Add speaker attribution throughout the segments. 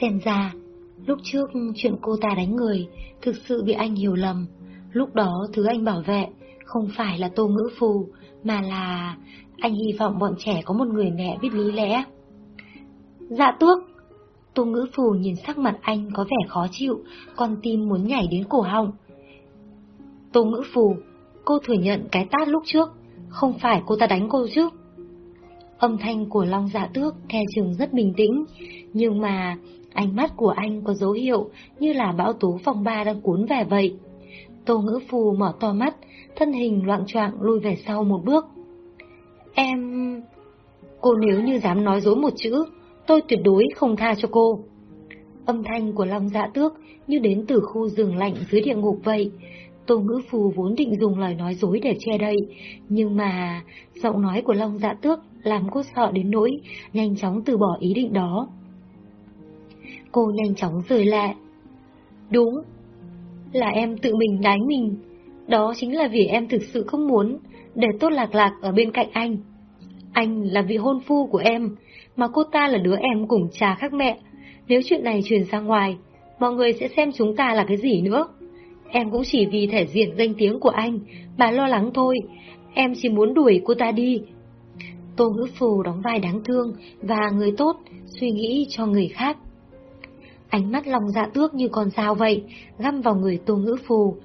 Speaker 1: Xem ra, lúc trước chuyện cô ta đánh người thực sự bị anh hiểu lầm. Lúc đó thứ anh bảo vệ không phải là tô ngữ phù, mà là anh hy vọng bọn trẻ có một người mẹ biết lý lẽ. Dạ tước! Tô ngữ phù nhìn sắc mặt anh có vẻ khó chịu, con tim muốn nhảy đến cổ họng. Tô ngữ phù, cô thừa nhận cái tát lúc trước, không phải cô ta đánh cô chứ? Âm thanh của Long Dạ Tước khe chừng rất bình tĩnh, nhưng mà ánh mắt của anh có dấu hiệu như là bão tố phòng ba đang cuốn về vậy. Tô ngữ phù mở to mắt, thân hình loạn choạng lùi về sau một bước. Em... Cô nếu như dám nói dối một chữ, tôi tuyệt đối không tha cho cô. Âm thanh của Long Dạ Tước như đến từ khu rừng lạnh dưới địa ngục vậy. Tô Ngữ Phù vốn định dùng lời nói dối để che đậy, nhưng mà giọng nói của Long Dạ Tước làm cô sợ đến nỗi nhanh chóng từ bỏ ý định đó. Cô nhanh chóng rời lại. Đúng, là em tự mình đánh mình. Đó chính là vì em thực sự không muốn để Tốt Lạc Lạc ở bên cạnh anh. Anh là vị hôn phu của em, mà cô ta là đứa em cùng cha khác mẹ. Nếu chuyện này truyền ra ngoài, mọi người sẽ xem chúng ta là cái gì nữa. Em cũng chỉ vì thể diện danh tiếng của anh mà lo lắng thôi. Em chỉ muốn đuổi cô ta đi. Tô Ngữ Phù đóng vai đáng thương và người tốt, suy nghĩ cho người khác. Ánh mắt lòng dạ tước như con dao vậy, găm vào người Tô Ngữ Phù.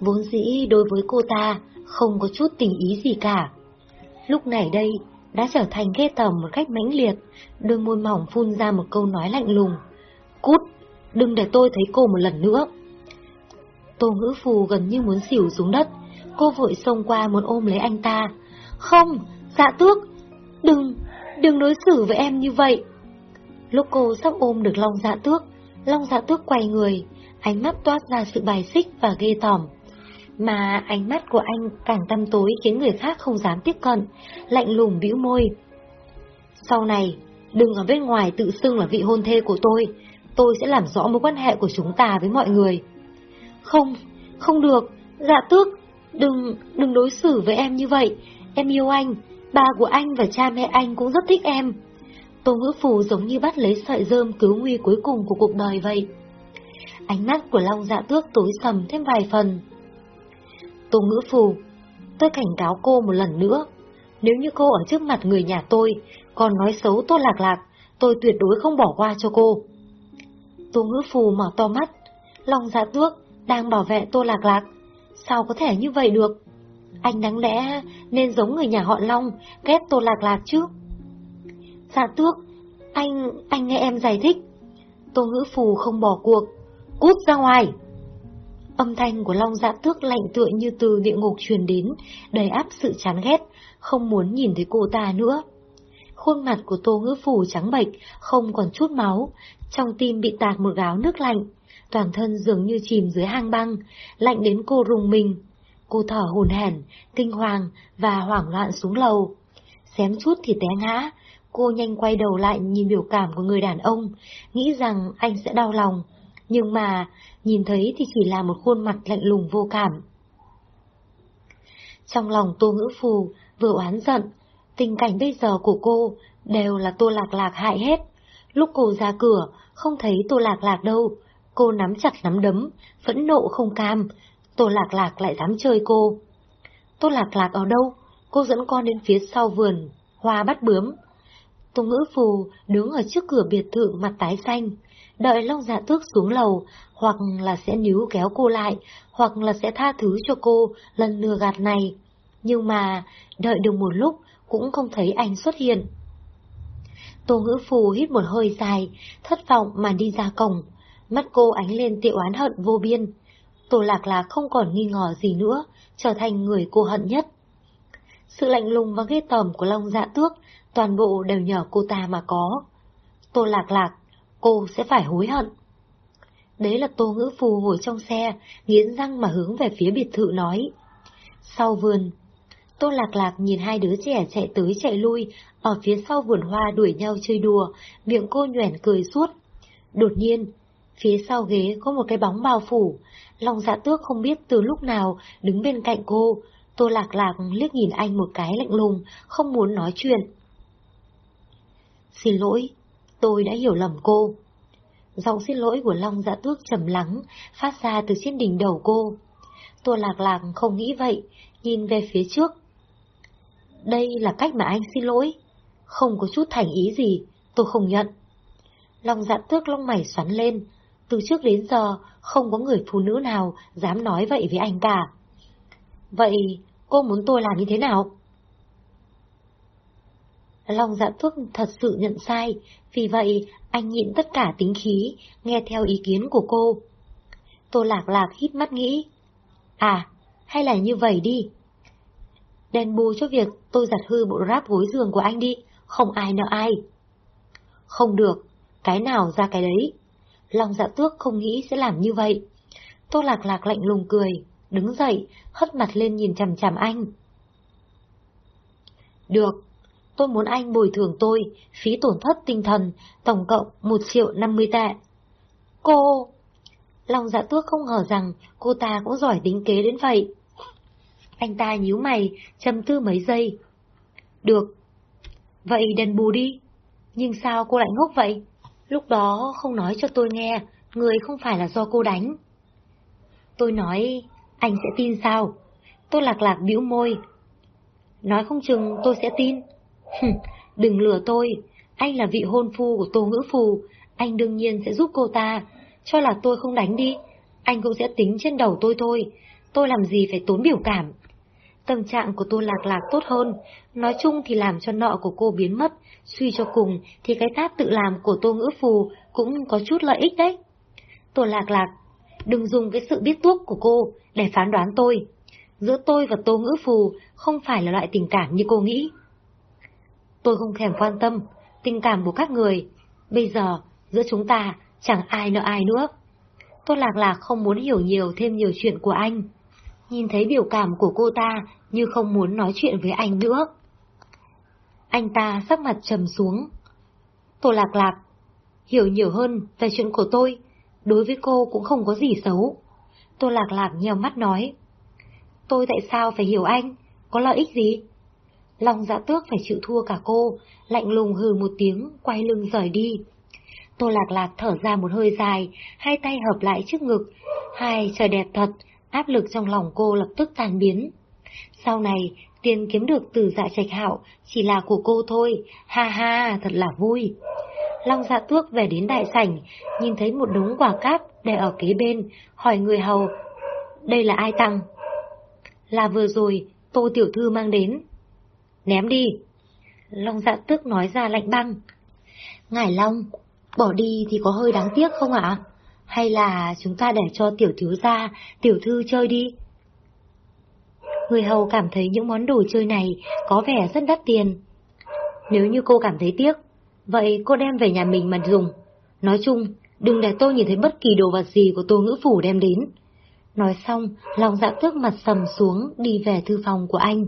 Speaker 1: Vốn dĩ đối với cô ta, không có chút tình ý gì cả. Lúc này đây, đã trở thành ghê tởm một cách mãnh liệt, đôi môi mỏng phun ra một câu nói lạnh lùng. Cút, đừng để tôi thấy cô một lần nữa. Tô ngữ phù gần như muốn xỉu xuống đất, cô vội xông qua muốn ôm lấy anh ta. Không, dạ tước, đừng, đừng đối xử với em như vậy. Lúc cô sắp ôm được Long dạ tước, Long dạ tước quay người, ánh mắt toát ra sự bài xích và ghê tởm. Mà ánh mắt của anh càng tăm tối khiến người khác không dám tiếp cận, lạnh lùng bĩu môi. Sau này, đừng ở bên ngoài tự xưng là vị hôn thê của tôi, tôi sẽ làm rõ mối quan hệ của chúng ta với mọi người. Không, không được, dạ tước, đừng, đừng đối xử với em như vậy, em yêu anh, Ba của anh và cha mẹ anh cũng rất thích em. Tô ngữ phù giống như bắt lấy sợi rơm cứu nguy cuối cùng của cuộc đời vậy. Ánh mắt của Long dạ tước tối sầm thêm vài phần. Tô ngữ phù, tôi cảnh cáo cô một lần nữa. Nếu như cô ở trước mặt người nhà tôi, còn nói xấu tôi lạc lạc, tôi tuyệt đối không bỏ qua cho cô. Tô ngữ phù mở to mắt, Long dạ tước đang bảo vệ Tô Lạc Lạc. Sao có thể như vậy được? Anh đáng lẽ nên giống người nhà họ Long, ghét Tô Lạc Lạc chứ? Dạ tước, anh, anh nghe em giải thích. Tô ngữ phù không bỏ cuộc. Cút ra ngoài! Âm thanh của Long dạ tước lạnh tựa như từ địa ngục truyền đến, đầy áp sự chán ghét, không muốn nhìn thấy cô ta nữa. Khuôn mặt của tô ngữ phù trắng bệch, không còn chút máu, trong tim bị tạt một gáo nước lạnh toàn thân dường như chìm dưới hang băng, lạnh đến cô rùng mình. Cô thở hồn hển, kinh hoàng và hoảng loạn xuống lầu. Xém chút thì té ngã, cô nhanh quay đầu lại nhìn biểu cảm của người đàn ông, nghĩ rằng anh sẽ đau lòng. Nhưng mà, nhìn thấy thì chỉ là một khuôn mặt lạnh lùng vô cảm. Trong lòng Tô Ngữ Phù vừa oán giận, tình cảnh bây giờ của cô đều là Tô Lạc Lạc hại hết. Lúc cô ra cửa, không thấy Tô Lạc Lạc đâu, Cô nắm chặt nắm đấm, phẫn nộ không cam. Tô Lạc Lạc lại dám chơi cô. Tô Lạc Lạc ở đâu? Cô dẫn con đến phía sau vườn, hoa bắt bướm. Tô Ngữ Phù đứng ở trước cửa biệt thự mặt tái xanh, đợi Long Dạ Tước xuống lầu, hoặc là sẽ níu kéo cô lại, hoặc là sẽ tha thứ cho cô lần lừa gạt này. Nhưng mà, đợi được một lúc, cũng không thấy anh xuất hiện. Tô Ngữ Phù hít một hơi dài, thất vọng mà đi ra cổng. Mắt cô ánh lên tiệu oán hận vô biên. Tô Lạc Lạc không còn nghi ngờ gì nữa, trở thành người cô hận nhất. Sự lạnh lùng và ghê tởm của Long Dạ Tước, toàn bộ đều nhờ cô ta mà có. Tô Lạc Lạc, cô sẽ phải hối hận. Đấy là Tô Ngữ Phù ngồi trong xe, nghiến răng mà hướng về phía biệt thự nói. Sau vườn, Tô Lạc Lạc nhìn hai đứa trẻ chạy tới chạy lui, ở phía sau vườn hoa đuổi nhau chơi đùa, miệng cô nhoẻn cười suốt. Đột nhiên, Phía sau ghế có một cái bóng bao phủ, lòng dạ tước không biết từ lúc nào đứng bên cạnh cô, Tô Lạc Lạc liếc nhìn anh một cái lạnh lùng, không muốn nói chuyện. Xin lỗi, tôi đã hiểu lầm cô. Giọng xin lỗi của Long dạ tước trầm lắng, phát ra từ trên đỉnh đầu cô. Tô lạc lạc không nghĩ vậy, nhìn về phía trước. Đây là cách mà anh xin lỗi. Không có chút thành ý gì, tôi không nhận. Long dạ tước lông mày xoắn lên. Từ trước đến giờ, không có người phụ nữ nào dám nói vậy với anh cả. Vậy, cô muốn tôi làm như thế nào? Long dạ thuốc thật sự nhận sai, vì vậy anh nhịn tất cả tính khí, nghe theo ý kiến của cô. Tô lạc lạc hít mắt nghĩ. À, hay là như vậy đi. Đền bù cho việc tôi giặt hư bộ ráp gối giường của anh đi, không ai nợ ai. Không được, cái nào ra cái đấy. Long dạ tước không nghĩ sẽ làm như vậy. Tô lạc lạc lạnh lùng cười, đứng dậy, hất mặt lên nhìn chằm chằm anh. Được, tôi muốn anh bồi thường tôi, phí tổn thất tinh thần, tổng cộng một triệu năm mươi tệ. Cô... Long dạ tước không ngờ rằng cô ta cũng giỏi tính kế đến vậy. Anh ta nhíu mày, châm tư mấy giây. Được. Vậy đền bù đi. Nhưng sao cô lại ngốc vậy? Lúc đó không nói cho tôi nghe, người không phải là do cô đánh. Tôi nói, anh sẽ tin sao? Tôi lạc lạc bĩu môi. Nói không chừng tôi sẽ tin. Đừng lừa tôi, anh là vị hôn phu của Tô Ngữ Phù, anh đương nhiên sẽ giúp cô ta. Cho là tôi không đánh đi, anh cũng sẽ tính trên đầu tôi thôi. Tôi làm gì phải tốn biểu cảm. Tâm trạng của tôi lạc lạc tốt hơn, nói chung thì làm cho nọ của cô biến mất, suy cho cùng thì cái tát tự làm của Tô Ngữ Phù cũng có chút lợi ích đấy. Tôi lạc lạc, đừng dùng cái sự biết tuốc của cô để phán đoán tôi. Giữa tôi và Tô Ngữ Phù không phải là loại tình cảm như cô nghĩ. Tôi không thèm quan tâm tình cảm của các người. Bây giờ, giữa chúng ta chẳng ai nợ ai nữa. Tôi lạc lạc không muốn hiểu nhiều thêm nhiều chuyện của anh. Nhìn thấy biểu cảm của cô ta như không muốn nói chuyện với anh nữa. Anh ta sắc mặt trầm xuống. Tôi lạc lạc, hiểu nhiều hơn về chuyện của tôi, đối với cô cũng không có gì xấu. Tôi lạc lạc nheo mắt nói. Tôi tại sao phải hiểu anh? Có lợi ích gì? Long dạ tước phải chịu thua cả cô, lạnh lùng hừ một tiếng, quay lưng rời đi. Tô lạc lạc thở ra một hơi dài, hai tay hợp lại trước ngực. Hai, trời đẹp thật, áp lực trong lòng cô lập tức tan biến. Sau này, tiền kiếm được từ dạ trạch hạo chỉ là của cô thôi, ha ha, thật là vui. Long dạ tước về đến đại sảnh, nhìn thấy một đống quả cáp để ở kế bên, hỏi người hầu, đây là ai tăng? Là vừa rồi, tô tiểu thư mang đến. Ném đi. Long dạ tước nói ra lạnh băng. Ngải Long, bỏ đi thì có hơi đáng tiếc không ạ? Hay là chúng ta để cho tiểu thiếu gia, tiểu thư chơi đi? Người hầu cảm thấy những món đồ chơi này có vẻ rất đắt tiền. Nếu như cô cảm thấy tiếc, vậy cô đem về nhà mình mà dùng. Nói chung, đừng để tôi nhìn thấy bất kỳ đồ vật gì của tô ngữ phủ đem đến. Nói xong, lòng dạ tước mặt sầm xuống đi về thư phòng của anh.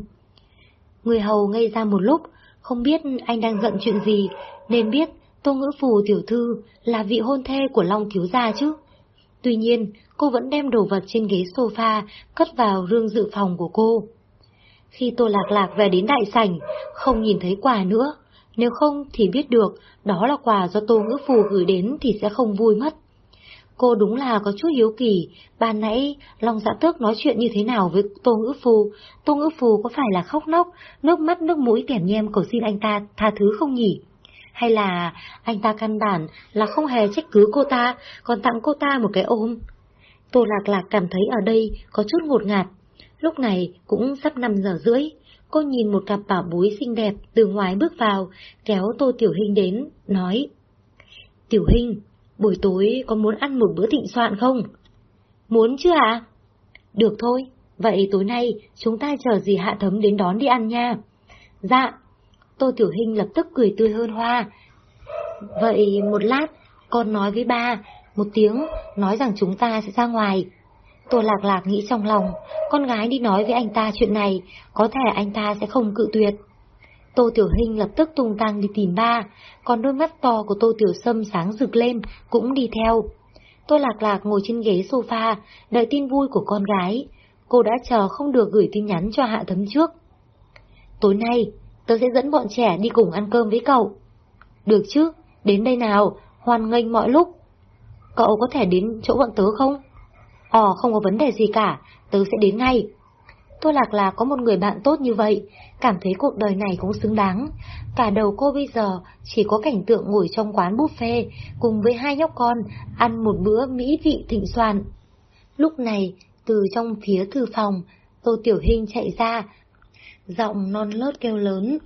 Speaker 1: Người hầu ngây ra một lúc, không biết anh đang giận chuyện gì, nên biết Tô Ngữ Phù tiểu thư là vị hôn thê của Long Thiếu Gia chứ. Tuy nhiên, cô vẫn đem đồ vật trên ghế sofa cất vào rương dự phòng của cô. Khi Tô Lạc Lạc về đến đại sảnh, không nhìn thấy quà nữa, nếu không thì biết được đó là quà do Tô Ngữ Phù gửi đến thì sẽ không vui mất. Cô đúng là có chút hiếu kỳ, ban nãy Long Dạ Tước nói chuyện như thế nào với Tô Ngữ Phù, Tô Ngữ Phù có phải là khóc nóc, nước mắt nước mũi kèm nhem cầu xin anh ta tha thứ không nhỉ? Hay là anh ta căn bản là không hề trách cứ cô ta, còn tặng cô ta một cái ôm? Tô Lạc Lạc cảm thấy ở đây có chút ngột ngạt. Lúc này cũng sắp 5 giờ rưỡi, cô nhìn một cặp bảo bối xinh đẹp từ ngoài bước vào, kéo Tô Tiểu Hình đến, nói Tiểu Hình, buổi tối có muốn ăn một bữa thịnh soạn không? Muốn chứ ạ? À? Được thôi, vậy tối nay chúng ta chờ gì hạ thấm đến đón đi ăn nha. Dạ, Tô Tiểu Hinh lập tức cười tươi hơn hoa. Vậy một lát, con nói với ba, một tiếng, nói rằng chúng ta sẽ ra ngoài. Tô Lạc Lạc nghĩ trong lòng, con gái đi nói với anh ta chuyện này, có thể anh ta sẽ không cự tuyệt. Tô Tiểu Hinh lập tức tung tăng đi tìm ba, còn đôi mắt to của Tô Tiểu Sâm sáng rực lên, cũng đi theo. Tô Lạc Lạc ngồi trên ghế sofa, đợi tin vui của con gái. Cô đã chờ không được gửi tin nhắn cho Hạ Thấm trước. Tối nay, tớ sẽ dẫn bọn trẻ đi cùng ăn cơm với cậu. Được chứ, đến đây nào, hoan nghênh mọi lúc. cậu có thể đến chỗ bọn tớ không? Ồ, không có vấn đề gì cả, tớ sẽ đến ngay. Tôi lạc là có một người bạn tốt như vậy, cảm thấy cuộc đời này cũng xứng đáng. Cả đầu cô bây giờ chỉ có cảnh tượng ngồi trong quán buffet cùng với hai nhóc con ăn một bữa mỹ vị thịnh soạn. Lúc này, từ trong phía thư phòng, Tô Tiểu hình chạy ra, giọng non lót kêu lớn.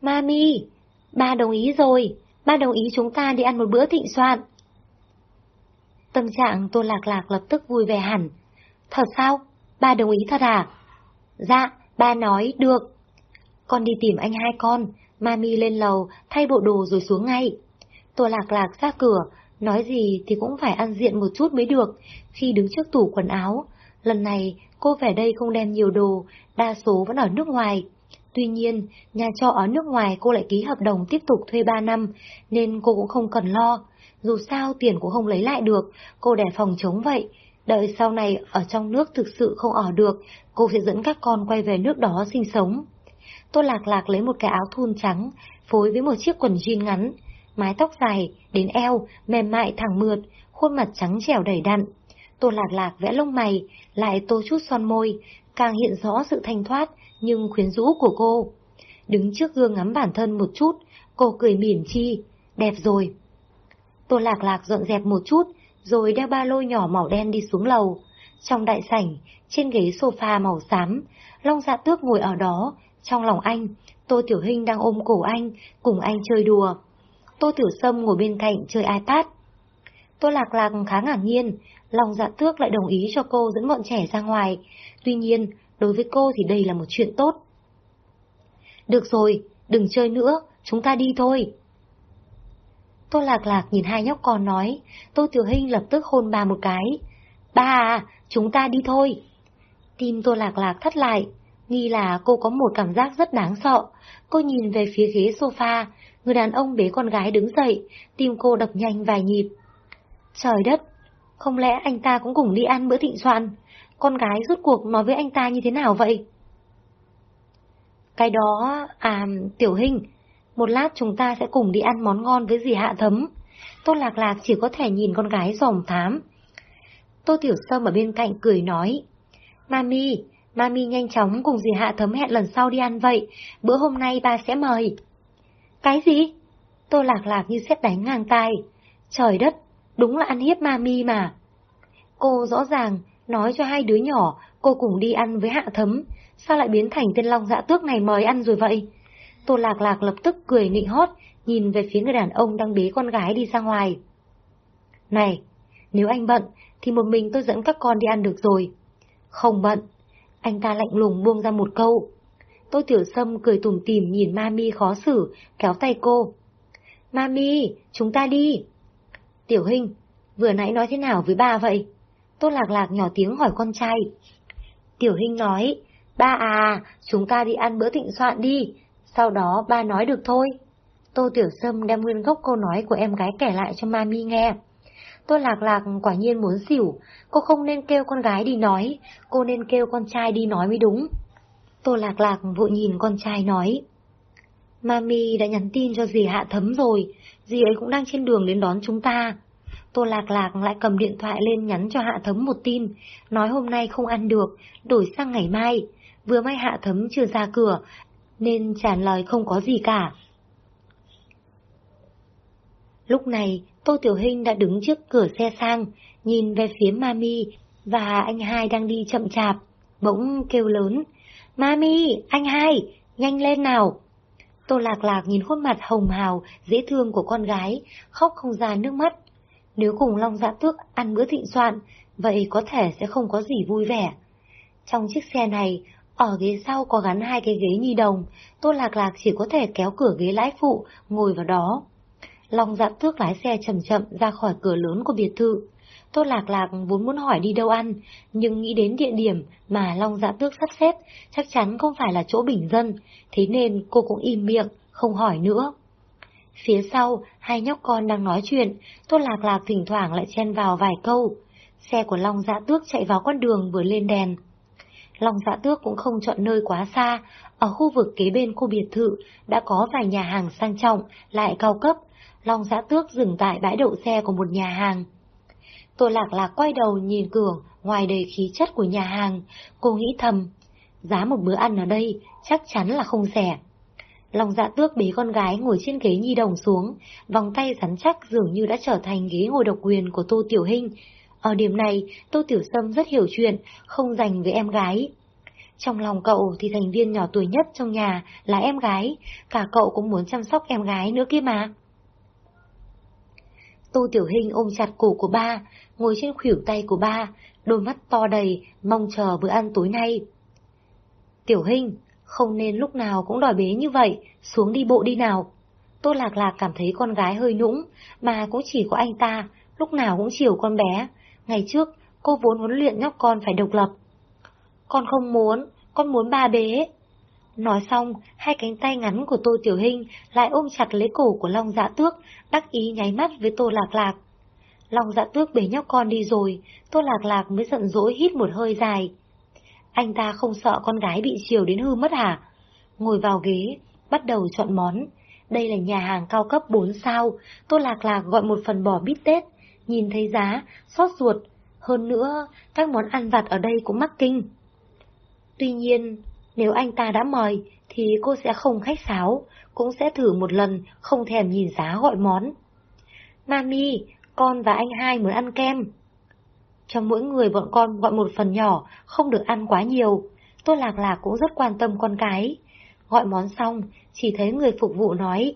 Speaker 1: Mami, ba đồng ý rồi, ba đồng ý chúng ta đi ăn một bữa thịnh soạn. Tâm trạng Tô Lạc Lạc lập tức vui vẻ hẳn. Thật sao? Ba đồng ý thật à? Dạ, ba nói, được. Con đi tìm anh hai con, Mami lên lầu, thay bộ đồ rồi xuống ngay. Tô Lạc Lạc ra cửa, nói gì thì cũng phải ăn diện một chút mới được, khi đứng trước tủ quần áo. Lần này, cô về đây không đem nhiều đồ, đa số vẫn ở nước ngoài. Tuy nhiên, nhà trọ ở nước ngoài cô lại ký hợp đồng tiếp tục thuê 3 năm, nên cô cũng không cần lo. Dù sao tiền cũng không lấy lại được, cô để phòng chống vậy. Đợi sau này ở trong nước thực sự không ở được, cô sẽ dẫn các con quay về nước đó sinh sống. Tô Lạc Lạc lấy một cái áo thun trắng, phối với một chiếc quần jean ngắn, mái tóc dài, đến eo, mềm mại thẳng mượt, khuôn mặt trắng trẻo đầy đặn. Tô Lạc Lạc vẽ lông mày, lại tô chút son môi, càng hiện rõ sự thanh thoát nhưng khuyến rũ của cô. Đứng trước gương ngắm bản thân một chút, cô cười mỉm chi, đẹp rồi. Tô Lạc Lạc dọn dẹp một chút, rồi đeo ba lô nhỏ màu đen đi xuống lầu. Trong đại sảnh, trên ghế sofa màu xám, Long Dạ Tước ngồi ở đó, trong lòng anh, Tô Tiểu Hinh đang ôm cổ anh, cùng anh chơi đùa. Tô Tiểu Sâm ngồi bên cạnh chơi iPad. Tô Lạc Lạc khá ngạc nhiên, lòng Dạ Tước lại đồng ý cho cô dẫn bọn trẻ ra ngoài. Tuy nhiên, đối với cô thì đây là một chuyện tốt. Được rồi, đừng chơi nữa, chúng ta đi thôi. Tô Lạc Lạc nhìn hai nhóc con nói, Tô Tiểu Hinh lập tức hôn bà một cái. Bà, à, chúng ta đi thôi. Tim Tô Lạc Lạc thắt lại, nghi là cô có một cảm giác rất đáng sợ. Cô nhìn về phía ghế sofa, người đàn ông bế con gái đứng dậy, tim cô đập nhanh vài nhịp. Trời đất, không lẽ anh ta cũng cùng đi ăn bữa thịnh soạn? Con gái rút cuộc nói với anh ta như thế nào vậy? Cái đó, à, Tiểu Hình, một lát chúng ta sẽ cùng đi ăn món ngon với dì Hạ Thấm. Tô Lạc Lạc chỉ có thể nhìn con gái rồng thám. Tô Tiểu Sâm ở bên cạnh cười nói, Mami, Mami nhanh chóng cùng dì Hạ Thấm hẹn lần sau đi ăn vậy, bữa hôm nay ba sẽ mời. Cái gì? Tô Lạc Lạc như xét đánh ngang tay, Trời đất, đúng là ăn hiếp Mami mà. Cô rõ ràng nói cho hai đứa nhỏ cô cùng đi ăn với Hạ Thấm, sao lại biến thành tên long dạ tước này mời ăn rồi vậy? Tô Lạc Lạc lập tức cười nịnh hót, nhìn về phía người đàn ông đang bế con gái đi ra ngoài. Này, nếu anh bận, thì một mình tôi dẫn các con đi ăn được rồi. Không bận. Anh ta lạnh lùng buông ra một câu. Tôi Tiểu Sâm cười tủm tỉm nhìn Mami khó xử, kéo tay cô. Mami, chúng ta đi. Tiểu Hinh, vừa nãy nói thế nào với ba vậy? Tô Lạc Lạc nhỏ tiếng hỏi con trai. Tiểu Hinh nói, ba à, chúng ta đi ăn bữa thịnh soạn đi, sau đó ba nói được thôi. Tô Tiểu Sâm đem nguyên gốc câu nói của em gái kể lại cho Mami nghe. Tô Lạc Lạc quả nhiên muốn xỉu, cô không nên kêu con gái đi nói, cô nên kêu con trai đi nói mới đúng. Tô Lạc Lạc vội nhìn con trai nói. Mami đã nhắn tin cho dì Hạ Thấm rồi, dì ấy cũng đang trên đường đến đón chúng ta. Tô Lạc Lạc lại cầm điện thoại lên nhắn cho Hạ Thấm một tin, nói hôm nay không ăn được, đổi sang ngày mai. Vừa may Hạ Thấm chưa ra cửa, nên trả lời không có gì cả. Lúc này, Tô Tiểu Hinh đã đứng trước cửa xe sang, nhìn về phía Mami và anh hai đang đi chậm chạp, bỗng kêu lớn. Mami, anh hai, nhanh lên nào! Tô Lạc Lạc nhìn khuôn mặt hồng hào, dễ thương của con gái, khóc không ra nước mắt. Nếu cùng Long Dạ Tước ăn bữa thịnh soạn, vậy có thể sẽ không có gì vui vẻ. Trong chiếc xe này, ở ghế sau có gắn hai cái ghế nhi đồng, Tô Lạc Lạc chỉ có thể kéo cửa ghế lái phụ, ngồi vào đó. Long dạ tước lái xe chậm chậm ra khỏi cửa lớn của biệt thự. Tô Lạc Lạc vốn muốn hỏi đi đâu ăn, nhưng nghĩ đến địa điểm mà Long Dạ Tước sắp xếp chắc chắn không phải là chỗ bình dân, thế nên cô cũng im miệng, không hỏi nữa. Phía sau, hai nhóc con đang nói chuyện, Tô Lạc Lạc thỉnh thoảng lại chen vào vài câu. Xe của Long Dạ Tước chạy vào con đường vừa lên đèn. Long Dạ Tước cũng không chọn nơi quá xa, ở khu vực kế bên khu biệt thự đã có vài nhà hàng sang trọng, lại cao cấp. Long Dạ Tước dừng tại bãi đậu xe của một nhà hàng. Tô Lạc Lạc quay đầu nhìn cửa, ngoài đầy khí chất của nhà hàng, cô nghĩ thầm, giá một bữa ăn ở đây chắc chắn là không rẻ. Lòng dạ tước bế con gái ngồi trên ghế nhi đồng xuống, vòng tay rắn chắc dường như đã trở thành ghế ngồi độc quyền của Tô Tiểu Hinh. Ở điểm này, Tô Tiểu Sâm rất hiểu chuyện, không dành với em gái. Trong lòng cậu thì thành viên nhỏ tuổi nhất trong nhà là em gái, cả cậu cũng muốn chăm sóc em gái nữa kia mà. Tô Tiểu Hinh ôm chặt cổ của ba, ngồi trên khuỷu tay của ba, đôi mắt to đầy, mong chờ bữa ăn tối nay. Tiểu Hinh, không nên lúc nào cũng đòi bế như vậy, xuống đi bộ đi nào. Tô Lạc Lạc cảm thấy con gái hơi nũng, mà cũng chỉ có anh ta, lúc nào cũng chiều con bé. Ngày trước, cô vốn huấn luyện nhóc con phải độc lập. Con không muốn, con muốn ba bế. Nói xong, hai cánh tay ngắn của Tô Tiểu Hinh lại ôm chặt lấy cổ của Long Dạ Tước, đắc ý nháy mắt với Tô Lạc Lạc. Long Dạ Tước bế nhóc con đi rồi, Tô Lạc Lạc mới giận dỗi hít một hơi dài. Anh ta không sợ con gái bị chiều đến hư mất hả? Ngồi vào ghế, bắt đầu chọn món. Đây là nhà hàng cao cấp 4 sao, Tô Lạc Lạc gọi một phần bò bít tết. Nhìn thấy giá, xót ruột. Hơn nữa, các món ăn vặt ở đây cũng mắc kinh. Tuy nhiên, nếu anh ta đã mời, thì cô sẽ không khách sáo, cũng sẽ thử một lần, không thèm nhìn giá gọi món. Mami, con và anh hai muốn ăn kem. Cho mỗi người bọn con gọi một phần nhỏ, không được ăn quá nhiều. Tôi Lạc Lạc cũng rất quan tâm con cái. Gọi món xong, chỉ thấy người phục vụ nói.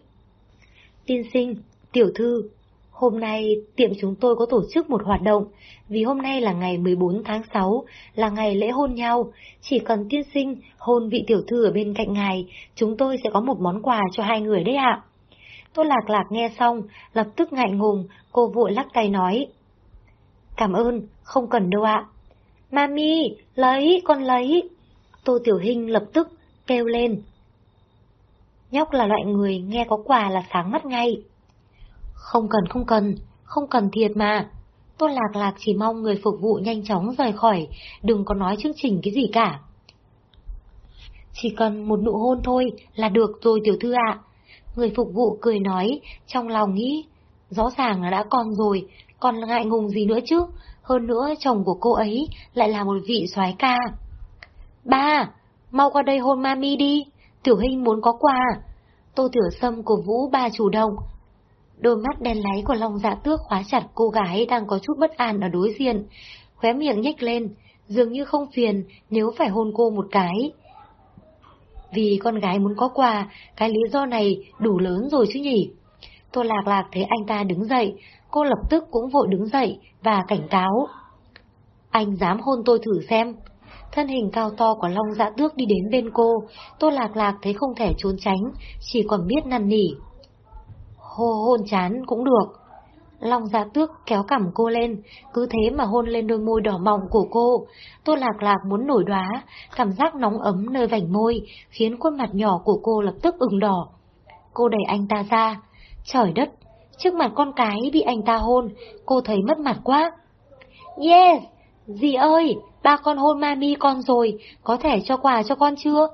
Speaker 1: Tiên sinh, tiểu thư, hôm nay tiệm chúng tôi có tổ chức một hoạt động, vì hôm nay là ngày 14 tháng 6, là ngày lễ hôn nhau. Chỉ cần tiên sinh hôn vị tiểu thư ở bên cạnh ngài, chúng tôi sẽ có một món quà cho hai người đấy ạ. Tôi lạc lạc nghe xong, lập tức ngại ngùng, cô vội lắc tay nói. Cảm ơn, không cần đâu ạ. Mami, lấy, con lấy. Tô Tiểu Hinh lập tức kêu lên. Nhóc là loại người nghe có quà là sáng mắt ngay. Không cần, không cần, không cần thiệt mà. tôi Lạc Lạc chỉ mong người phục vụ nhanh chóng rời khỏi, đừng có nói chương trình cái gì cả. Chỉ cần một nụ hôn thôi là được rồi tiểu thư ạ. Người phục vụ cười nói, trong lòng nghĩ, rõ ràng là đã con rồi, còn ngại ngùng gì nữa chứ, hơn nữa chồng của cô ấy lại là một vị soái ca. Ba, mau qua đây hôn mami đi, tiểu hình muốn có quà. Tô Tiểu Sâm của Vũ ba chủ động. Đôi mắt đen láy của Long Dạ Tước khóa chặt cô gái đang có chút bất an ở đối diện, khóe miệng nhếch lên, dường như không phiền nếu phải hôn cô một cái. Vì con gái muốn có quà, cái lý do này đủ lớn rồi chứ nhỉ? Tô Lạc Lạc thấy anh ta đứng dậy, cô lập tức cũng vội đứng dậy và cảnh cáo. Anh dám hôn tôi thử xem. Thân hình cao to của Long Dạ Tước đi đến bên cô, Tô Lạc Lạc thấy không thể trốn tránh, chỉ còn biết năn nỉ. Hô hôn chán cũng được. Long Dạ Tước kéo cằm cô lên, cứ thế mà hôn lên đôi môi đỏ mọng của cô. Tô Lạc Lạc muốn nổi đóa, cảm giác nóng ấm nơi vành môi, khiến khuôn mặt nhỏ của cô lập tức ửng đỏ. Cô đẩy anh ta ra. Trời đất, trước mặt con cái bị anh ta hôn, cô thấy mất mặt quá. Yes! Dì ơi, ba con hôn mami con rồi, có thể cho quà cho con chưa?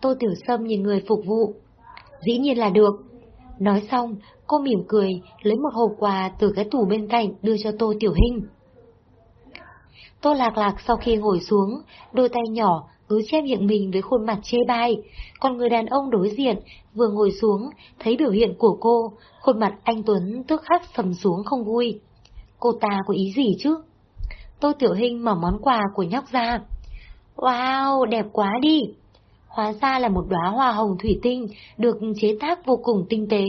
Speaker 1: Tô Tiểu Sâm nhìn người phục vụ. Dĩ nhiên là được. Nói xong, cô mỉm cười, lấy một hộp quà từ cái tủ bên cạnh đưa cho Tô Tiểu Hinh. Tô Lạc Lạc sau khi ngồi xuống, đôi tay nhỏ cứ che miệng mình với khuôn mặt chê bai, còn người đàn ông đối diện vừa ngồi xuống, thấy biểu hiện của cô, khuôn mặt anh Tuấn tức khắc sầm xuống không vui. Cô ta có ý gì chứ? Tô Tiểu Hinh mở món quà của nhóc ra. Wow, đẹp quá đi! Hóa ra là một đóa hoa hồng thủy tinh, được chế tác vô cùng tinh tế,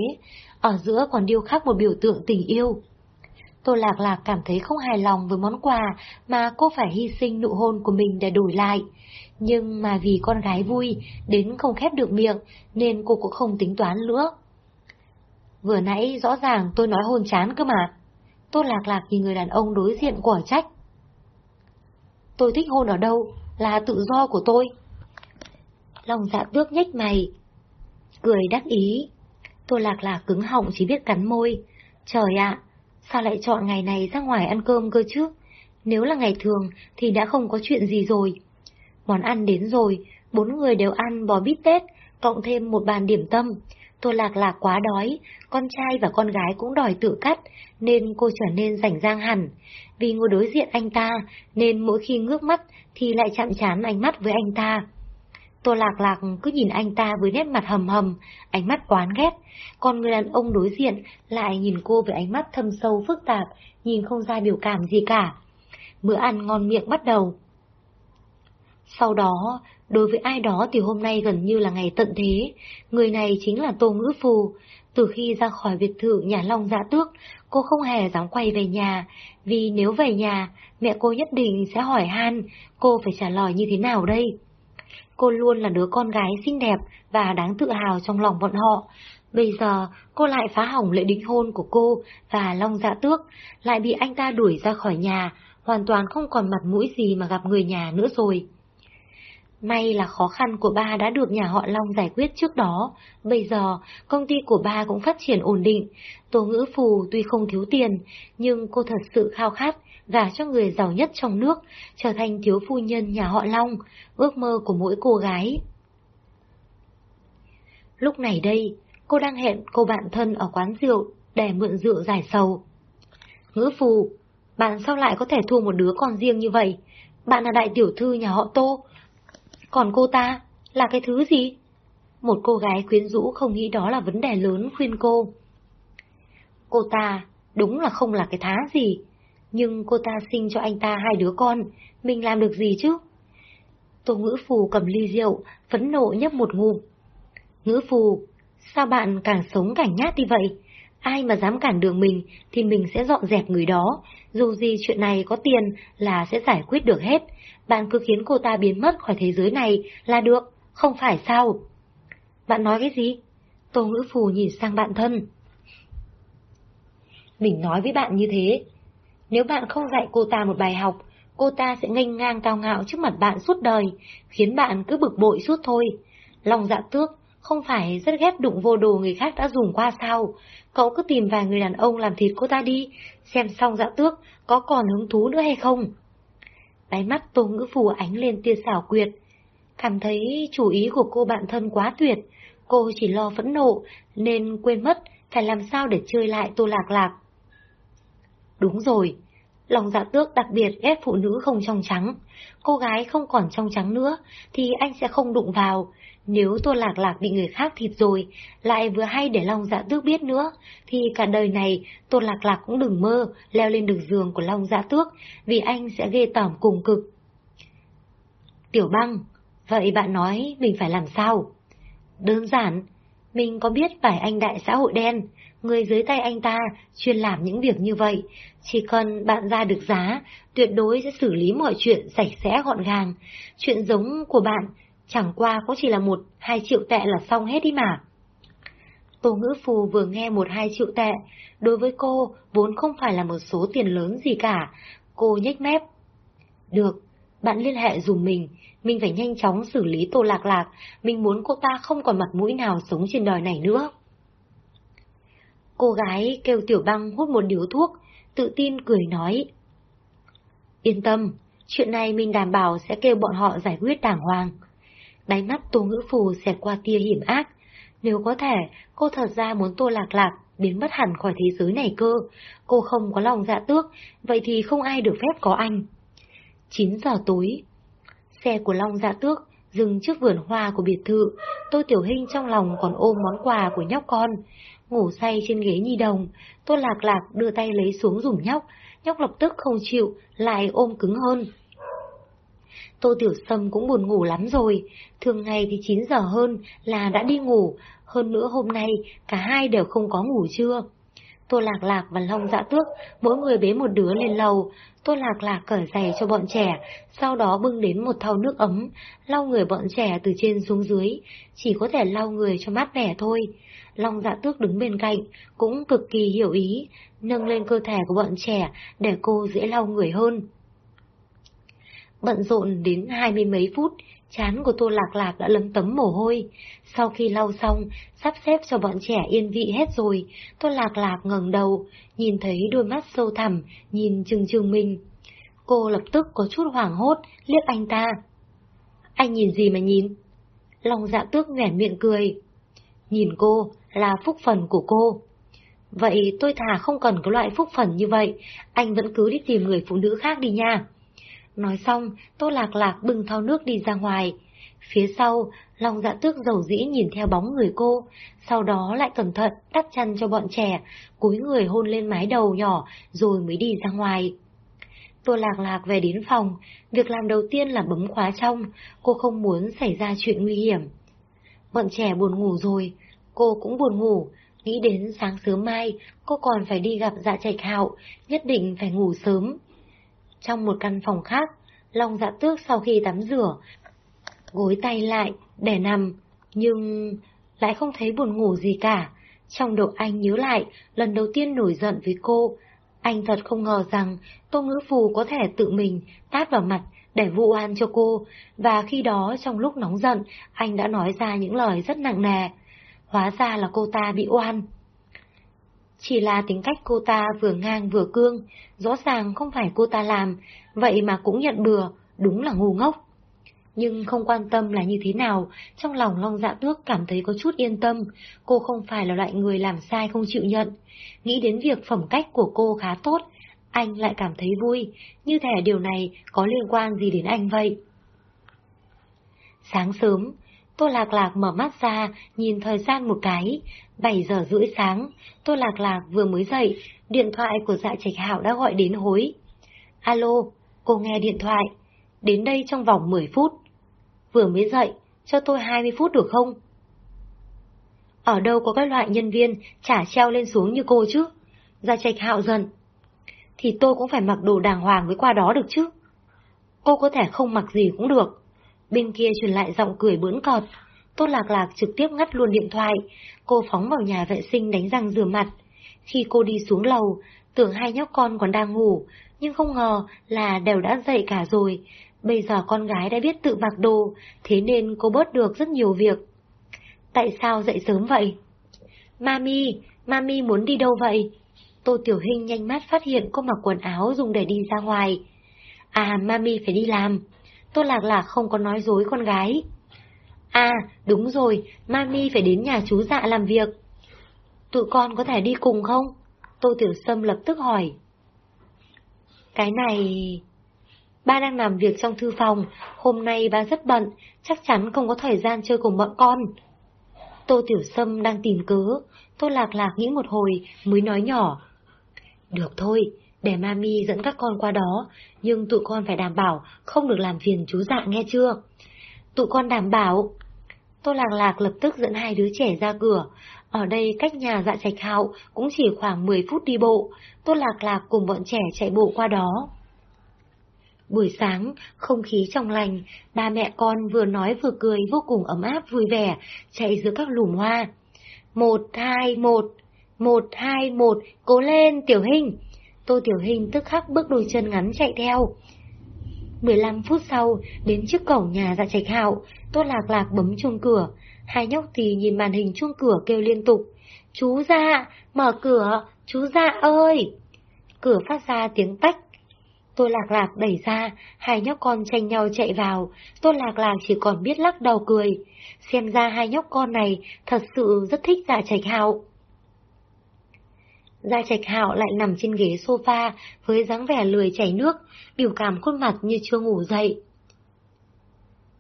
Speaker 1: ở giữa còn điêu khắc một biểu tượng tình yêu. Tô Lạc Lạc cảm thấy không hài lòng với món quà mà cô phải hy sinh nụ hôn của mình để đổi lại. Nhưng mà vì con gái vui, đến không khép được miệng, nên cô cũng không tính toán nữa. Vừa nãy rõ ràng tôi nói hôn chán cơ mà. Tô Lạc Lạc nhìn người đàn ông đối diện của trách. Tôi thích hôn ở đâu, là tự do của tôi. Lòng dạ tước nhếch mày, cười đắc ý. Tô Lạc Lạc cứng họng chỉ biết cắn môi. Trời ạ, sao lại chọn ngày này ra ngoài ăn cơm cơ chứ? Nếu là ngày thường thì đã không có chuyện gì rồi. Món ăn đến rồi, bốn người đều ăn bò bít tết, cộng thêm một bàn điểm tâm. Tô Lạc Lạc quá đói, con trai và con gái cũng đòi tự cắt, nên cô trở nên rảnh rang hẳn. Vì ngồi đối diện anh ta, nên mỗi khi ngước mắt thì lại chạm chán ánh mắt với anh ta. Tô Lạc Lạc cứ nhìn anh ta với nét mặt hầm hầm, ánh mắt oán ghét, còn người đàn ông đối diện lại nhìn cô với ánh mắt thâm sâu phức tạp, nhìn không ra biểu cảm gì cả. Bữa ăn ngon miệng bắt đầu. Sau đó, đối với ai đó thì hôm nay gần như là ngày tận thế, người này chính là Tô Ngữ Phù. Từ khi ra khỏi biệt thự nhà Long Dạ Tước, cô không hề dám quay về nhà, vì nếu về nhà, mẹ cô nhất định sẽ hỏi han, cô phải trả lời như thế nào đây? Cô luôn là đứa con gái xinh đẹp và đáng tự hào trong lòng bọn họ. Bây giờ, cô lại phá hỏng lễ đính hôn của cô và Long Dạ Tước, lại bị anh ta đuổi ra khỏi nhà, hoàn toàn không còn mặt mũi gì mà gặp người nhà nữa rồi. May là khó khăn của ba đã được nhà họ Long giải quyết trước đó. Bây giờ, công ty của ba cũng phát triển ổn định. Tô ngữ phù tuy không thiếu tiền, nhưng cô thật sự khao khát gả cho người giàu nhất trong nước, trở thành thiếu phu nhân nhà họ Long, ước mơ của mỗi cô gái. Lúc này đây, cô đang hẹn cô bạn thân ở quán rượu để mượn rượu giải sầu. Ngữ phù, bạn sao lại có thể thua một đứa con riêng như vậy? Bạn là đại tiểu thư nhà họ Tô, còn cô ta là cái thứ gì? Một cô gái quyến rũ không nghĩ đó là vấn đề lớn khuyên cô. Cô ta đúng là không là cái thá gì, nhưng cô ta sinh cho anh ta hai đứa con, mình làm được gì chứ? Tô ngữ phù cầm ly rượu, phẫn nộ nhấp một ngụm. Ngữ phù, sao bạn càng sống càng nhát đi vậy? Ai mà dám cản đường mình thì mình sẽ dọn dẹp người đó, dù gì chuyện này có tiền là sẽ giải quyết được hết, bạn cứ khiến cô ta biến mất khỏi thế giới này là được, không phải sao? Bạn nói cái gì? Tô ngữ phù nhìn sang bạn thân. Mình nói với bạn như thế, nếu bạn không dạy cô ta một bài học, cô ta sẽ nghênh ngang cao ngạo trước mặt bạn suốt đời, khiến bạn cứ bực bội suốt thôi. Lòng dạ tước, không phải rất ghét đụng vô đồ người khác đã dùng qua sao? Cậu cứ tìm vài người đàn ông làm thịt cô ta đi, xem xong dạ tước có còn hứng thú nữa hay không. Đáy mắt Tô Ngữ Phù ánh lên tia xảo quyệt. Cảm thấy chủ ý của cô bạn thân quá tuyệt, cô chỉ lo phẫn nộ nên quên mất phải làm sao để chơi lại Tô Lạc Lạc. Đúng rồi, lòng dạ tước đặc biệt ghét phụ nữ không trong trắng. Cô gái không còn trong trắng nữa thì anh sẽ không đụng vào. Nếu tôi Lạc Lạc bị người khác thịt rồi, lại vừa hay để Long Dạ Tước biết nữa, thì cả đời này tôi Lạc Lạc cũng đừng mơ leo lên được giường của Long Dạ Tước, vì anh sẽ ghê tởm cùng cực. Tiểu băng, vậy bạn nói mình phải làm sao? Đơn giản, mình có biết phải anh đại xã hội đen, người dưới tay anh ta chuyên làm những việc như vậy. Chỉ cần bạn ra được giá, tuyệt đối sẽ xử lý mọi chuyện sạch sẽ gọn gàng. Chuyện giống của bạn chẳng qua có chỉ là một, hai triệu tệ là xong hết đi mà. Tô ngữ phù vừa nghe một hai triệu tệ, đối với cô vốn không phải là một số tiền lớn gì cả, cô nhếch mép. Được, bạn liên hệ dùm mình, mình phải nhanh chóng xử lý tô lạc lạc, mình muốn cô ta không còn mặt mũi nào sống trên đời này nữa. Cô gái kêu tiểu băng hút một điếu thuốc, tự tin cười nói. Yên tâm, chuyện này mình đảm bảo sẽ kêu bọn họ giải quyết đàng hoàng. Đáy mắt Tô Ngữ Phù xẹt qua tia hiểm ác. Nếu có thể, cô thật ra muốn Tô Lạc Lạc biến mất hẳn khỏi thế giới này cơ. Cô không có lòng dạ tước, vậy thì không ai được phép có anh. 9 giờ tối, xe của Long dạ tước dừng trước vườn hoa của biệt thự. Tô Tiểu Hinh trong lòng còn ôm món quà của nhóc con. Ngủ say trên ghế nhi đồng, Tô Lạc Lạc đưa tay lấy xuống dùng nhóc. Nhóc lập tức không chịu, lại ôm cứng hơn. Tô Tiểu Sâm cũng buồn ngủ lắm rồi, thường ngày thì 9 giờ hơn là đã đi ngủ, hơn nữa hôm nay cả hai đều không có ngủ trưa. Tô Lạc Lạc và Long Dạ Tước, mỗi người bế một đứa lên lầu, Tô Lạc Lạc cởi giày cho bọn trẻ, sau đó bưng đến một thau nước ấm, lau người bọn trẻ từ trên xuống dưới, chỉ có thể lau người cho mát mẻ thôi. Long Dạ Tước đứng bên cạnh, cũng cực kỳ hiểu ý, nâng lên cơ thể của bọn trẻ để cô dễ lau người hơn. Bận rộn đến hai mươi mấy phút, chán của Tô Lạc Lạc đã lấm tấm mồ hôi. Sau khi lau xong, sắp xếp cho bọn trẻ yên vị hết rồi, Tô Lạc Lạc ngẩng đầu, nhìn thấy đôi mắt sâu thẳm, nhìn chừng chừng mình. Cô lập tức có chút hoảng hốt, liếc anh ta. Anh nhìn gì mà nhìn? Lòng dạ tước nhoẻn miệng cười. Nhìn cô, là phúc phần của cô. Vậy tôi thà không cần cái loại phúc phần như vậy, anh vẫn cứ đi tìm người phụ nữ khác đi nha. Nói xong, Tô Lạc Lạc bưng thau nước đi ra ngoài. Phía sau, Long dạ tước dầu dĩ nhìn theo bóng người cô, sau đó lại cẩn thận đắp chăn cho bọn trẻ, cúi người hôn lên mái đầu nhỏ rồi mới đi ra ngoài. Tô Lạc Lạc về đến phòng, việc làm đầu tiên là bấm khóa trong, cô không muốn xảy ra chuyện nguy hiểm. Bọn trẻ buồn ngủ rồi, cô cũng buồn ngủ, nghĩ đến sáng sớm mai cô còn phải đi gặp dạ trạch hạo, nhất định phải ngủ sớm. Trong một căn phòng khác, Long dạ tước sau khi tắm rửa, gối tay lại, để nằm, nhưng lại không thấy buồn ngủ gì cả. Trong đầu anh nhớ lại, lần đầu tiên nổi giận với cô, anh thật không ngờ rằng Tô Ngữ Phù có thể tự mình tát vào mặt để vụ oan cho cô, và khi đó trong lúc nóng giận, anh đã nói ra những lời rất nặng nề. Hóa ra là cô ta bị oan. Chỉ là tính cách cô ta vừa ngang vừa cương, rõ ràng không phải cô ta làm, vậy mà cũng nhận bừa, đúng là ngu ngốc. Nhưng không quan tâm là như thế nào, trong lòng Long Dạ Tước cảm thấy có chút yên tâm, cô không phải là loại người làm sai không chịu nhận. Nghĩ đến việc phẩm cách của cô khá tốt, anh lại cảm thấy vui, như thể điều này có liên quan gì đến anh vậy. Sáng sớm, Tô Lạc Lạc mở mắt ra, nhìn thời gian một cái, 7 giờ rưỡi sáng, Tô Lạc Lạc vừa mới dậy, điện thoại của dạ trạch hảo đã gọi đến hối. Alo, cô nghe điện thoại, đến đây trong vòng 10 phút. Vừa mới dậy, cho tôi 20 phút được không? Ở đâu có các loại nhân viên trả treo lên xuống như cô chứ? Gia trạch hạo dần. Thì tôi cũng phải mặc đồ đàng hoàng với qua đó được chứ. Cô có thể không mặc gì cũng được. Bên kia truyền lại giọng cười bỡn cọt. Tốt lạc lạc trực tiếp ngắt luôn điện thoại. Cô phóng vào nhà vệ sinh đánh răng rửa mặt. Khi cô đi xuống lầu, tưởng hai nhóc con còn đang ngủ, nhưng không ngờ là đều đã dậy cả rồi. Bây giờ con gái đã biết tự mặc đồ, thế nên cô bớt được rất nhiều việc. Tại sao dậy sớm vậy? Mami, Mami muốn đi đâu vậy? Tô Tiểu Hinh nhanh mắt phát hiện cô mặc quần áo dùng để đi ra ngoài. À, Mami phải đi làm. Tô Lạc Lạc không có nói dối con gái. À, đúng rồi, Mami phải đến nhà chú dạ làm việc. Tụi con có thể đi cùng không? Tô Tiểu Sâm lập tức hỏi. Cái này... Ba đang làm việc trong thư phòng, hôm nay ba rất bận, chắc chắn không có thời gian chơi cùng bọn con. Tô Tiểu Sâm đang tìm cớ, Tô Lạc Lạc nghĩ một hồi mới nói nhỏ. Được thôi, để mami dẫn các con qua đó, nhưng tụi con phải đảm bảo không được làm phiền chú dạ nghe chưa? Tụi con đảm bảo. Tô Lạc Lạc lập tức dẫn hai đứa trẻ ra cửa. Ở đây cách nhà dạ trạch hạo cũng chỉ khoảng 10 phút đi bộ. Tô Lạc Lạc cùng bọn trẻ chạy bộ qua đó. Buổi sáng, không khí trong lành, ba mẹ con vừa nói vừa cười vô cùng ấm áp vui vẻ, chạy giữa các lùm hoa. Một, hai, một, một, hai, một, cố lên, Tiểu Hình. Tô Tiểu Hình tức khắc bước đôi chân ngắn chạy theo. 15 phút sau, đến trước cổng nhà dạ trạch hạo, Tô Lạc Lạc bấm chuông cửa. Hai nhóc thì nhìn màn hình chuông cửa kêu liên tục. Chú dạ, mở cửa, chú dạ ơi! Cửa phát ra tiếng tách, Tô Lạc Lạc đẩy ra, hai nhóc con tranh nhau chạy vào, Tô Lạc Lạc chỉ còn biết lắc đầu cười. Xem ra hai nhóc con này thật sự rất thích dạ trạch hạo. Gia Trạch Hạo lại nằm trên ghế sofa với dáng vẻ lười chảy nước, biểu cảm khuôn mặt như chưa ngủ dậy.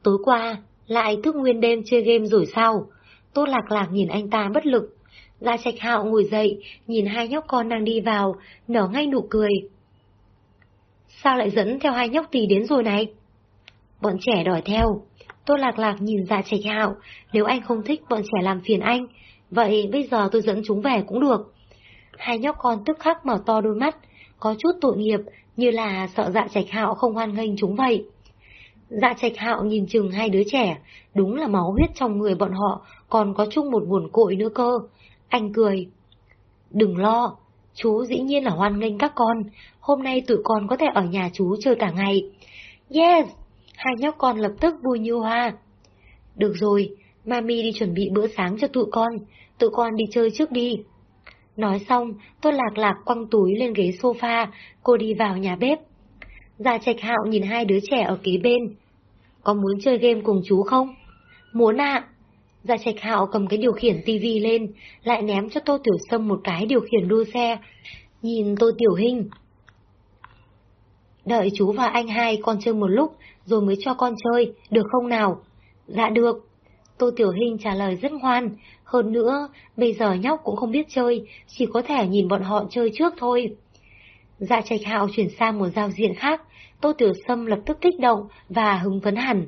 Speaker 1: Tối qua, lại thức nguyên đêm chơi game rồi sao? Tốt Lạc Lạc nhìn anh ta bất lực. Gia Trạch Hạo ngồi dậy, nhìn hai nhóc con đang đi vào, nở ngay nụ cười. Sao lại dẫn theo hai nhóc tì đến rồi này? Bọn trẻ đòi theo. tôi Lạc Lạc nhìn dạ trạch hạo, nếu anh không thích bọn trẻ làm phiền anh, vậy bây giờ tôi dẫn chúng về cũng được. Hai nhóc con tức khắc mở to đôi mắt, có chút tội nghiệp, như là sợ dạ trạch hạo không hoan nghênh chúng vậy. Dạ trạch hạo nhìn chừng hai đứa trẻ, đúng là máu huyết trong người bọn họ, còn có chung một nguồn cội nữa cơ. Anh cười. Đừng lo, chú dĩ nhiên là hoan nghênh các con, hôm nay tụi con có thể ở nhà chú chơi cả ngày. Yes! Hai nhóc con lập tức vui như hoa. Được rồi, mami đi chuẩn bị bữa sáng cho tụi con, tụi con đi chơi trước đi. Nói xong, tôi lạc lạc quăng túi lên ghế sofa, cô đi vào nhà bếp. Già trạch hạo nhìn hai đứa trẻ ở kế bên. Có muốn chơi game cùng chú không? Muốn ạ. Già trạch hạo cầm cái điều khiển tivi lên, lại ném cho Tô Tiểu Sâm một cái điều khiển đua xe. Nhìn Tô Tiểu Hình. Đợi chú và anh hai con chơi một lúc, rồi mới cho con chơi, được không nào? Dạ được. Tô Tiểu Hình trả lời rất ngoan. Hơn nữa, bây giờ nhóc cũng không biết chơi, chỉ có thể nhìn bọn họ chơi trước thôi. Dạ trạch hạo chuyển sang một giao diện khác, Tô Tiểu Sâm lập tức kích động và hứng phấn hẳn.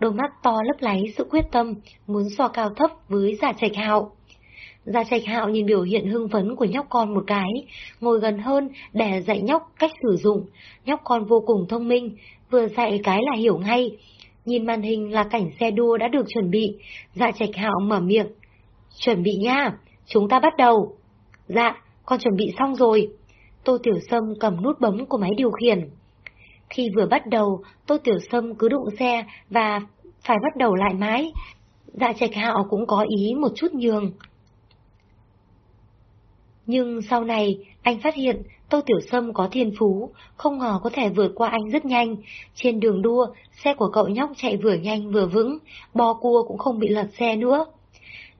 Speaker 1: Đôi mắt to lấp láy sự quyết tâm, muốn so cao thấp với dạ trạch hạo. Dạ trạch hạo nhìn biểu hiện hưng phấn của nhóc con một cái, ngồi gần hơn để dạy nhóc cách sử dụng. Nhóc con vô cùng thông minh, vừa dạy cái là hiểu ngay. Nhìn màn hình là cảnh xe đua đã được chuẩn bị, dạ trạch hạo mở miệng. Chuẩn bị nha, chúng ta bắt đầu. Dạ, con chuẩn bị xong rồi. Tô Tiểu Sâm cầm nút bấm của máy điều khiển. Khi vừa bắt đầu, Tô Tiểu Sâm cứ đụng xe và phải bắt đầu lại mãi. Dạ trạch hạo cũng có ý một chút nhường. Nhưng sau này, anh phát hiện Tô Tiểu Sâm có thiên phú, không ngờ có thể vượt qua anh rất nhanh. Trên đường đua, xe của cậu nhóc chạy vừa nhanh vừa vững, bò cua cũng không bị lật xe nữa.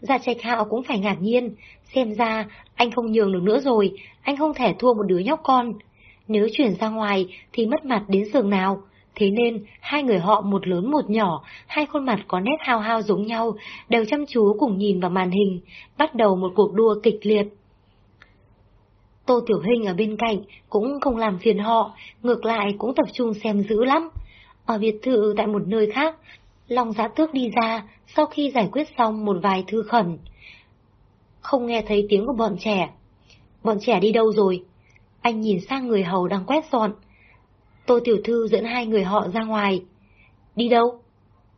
Speaker 1: Gia trạch hạo cũng phải ngạc nhiên, xem ra anh không nhường được nữa rồi, anh không thể thua một đứa nhóc con. Nếu chuyển ra ngoài thì mất mặt đến giường nào. Thế nên, hai người họ một lớn một nhỏ, hai khuôn mặt có nét hao hao giống nhau, đều chăm chú cùng nhìn vào màn hình, bắt đầu một cuộc đua kịch liệt. Tô Tiểu Hình ở bên cạnh cũng không làm phiền họ, ngược lại cũng tập trung xem dữ lắm. Ở biệt thự tại một nơi khác, Long Giá Tước đi ra sau khi giải quyết xong một vài thư khẩn. Không nghe thấy tiếng của bọn trẻ. Bọn trẻ đi đâu rồi? Anh nhìn sang người hầu đang quét dọn. Tô Tiểu Thư dẫn hai người họ ra ngoài. Đi đâu?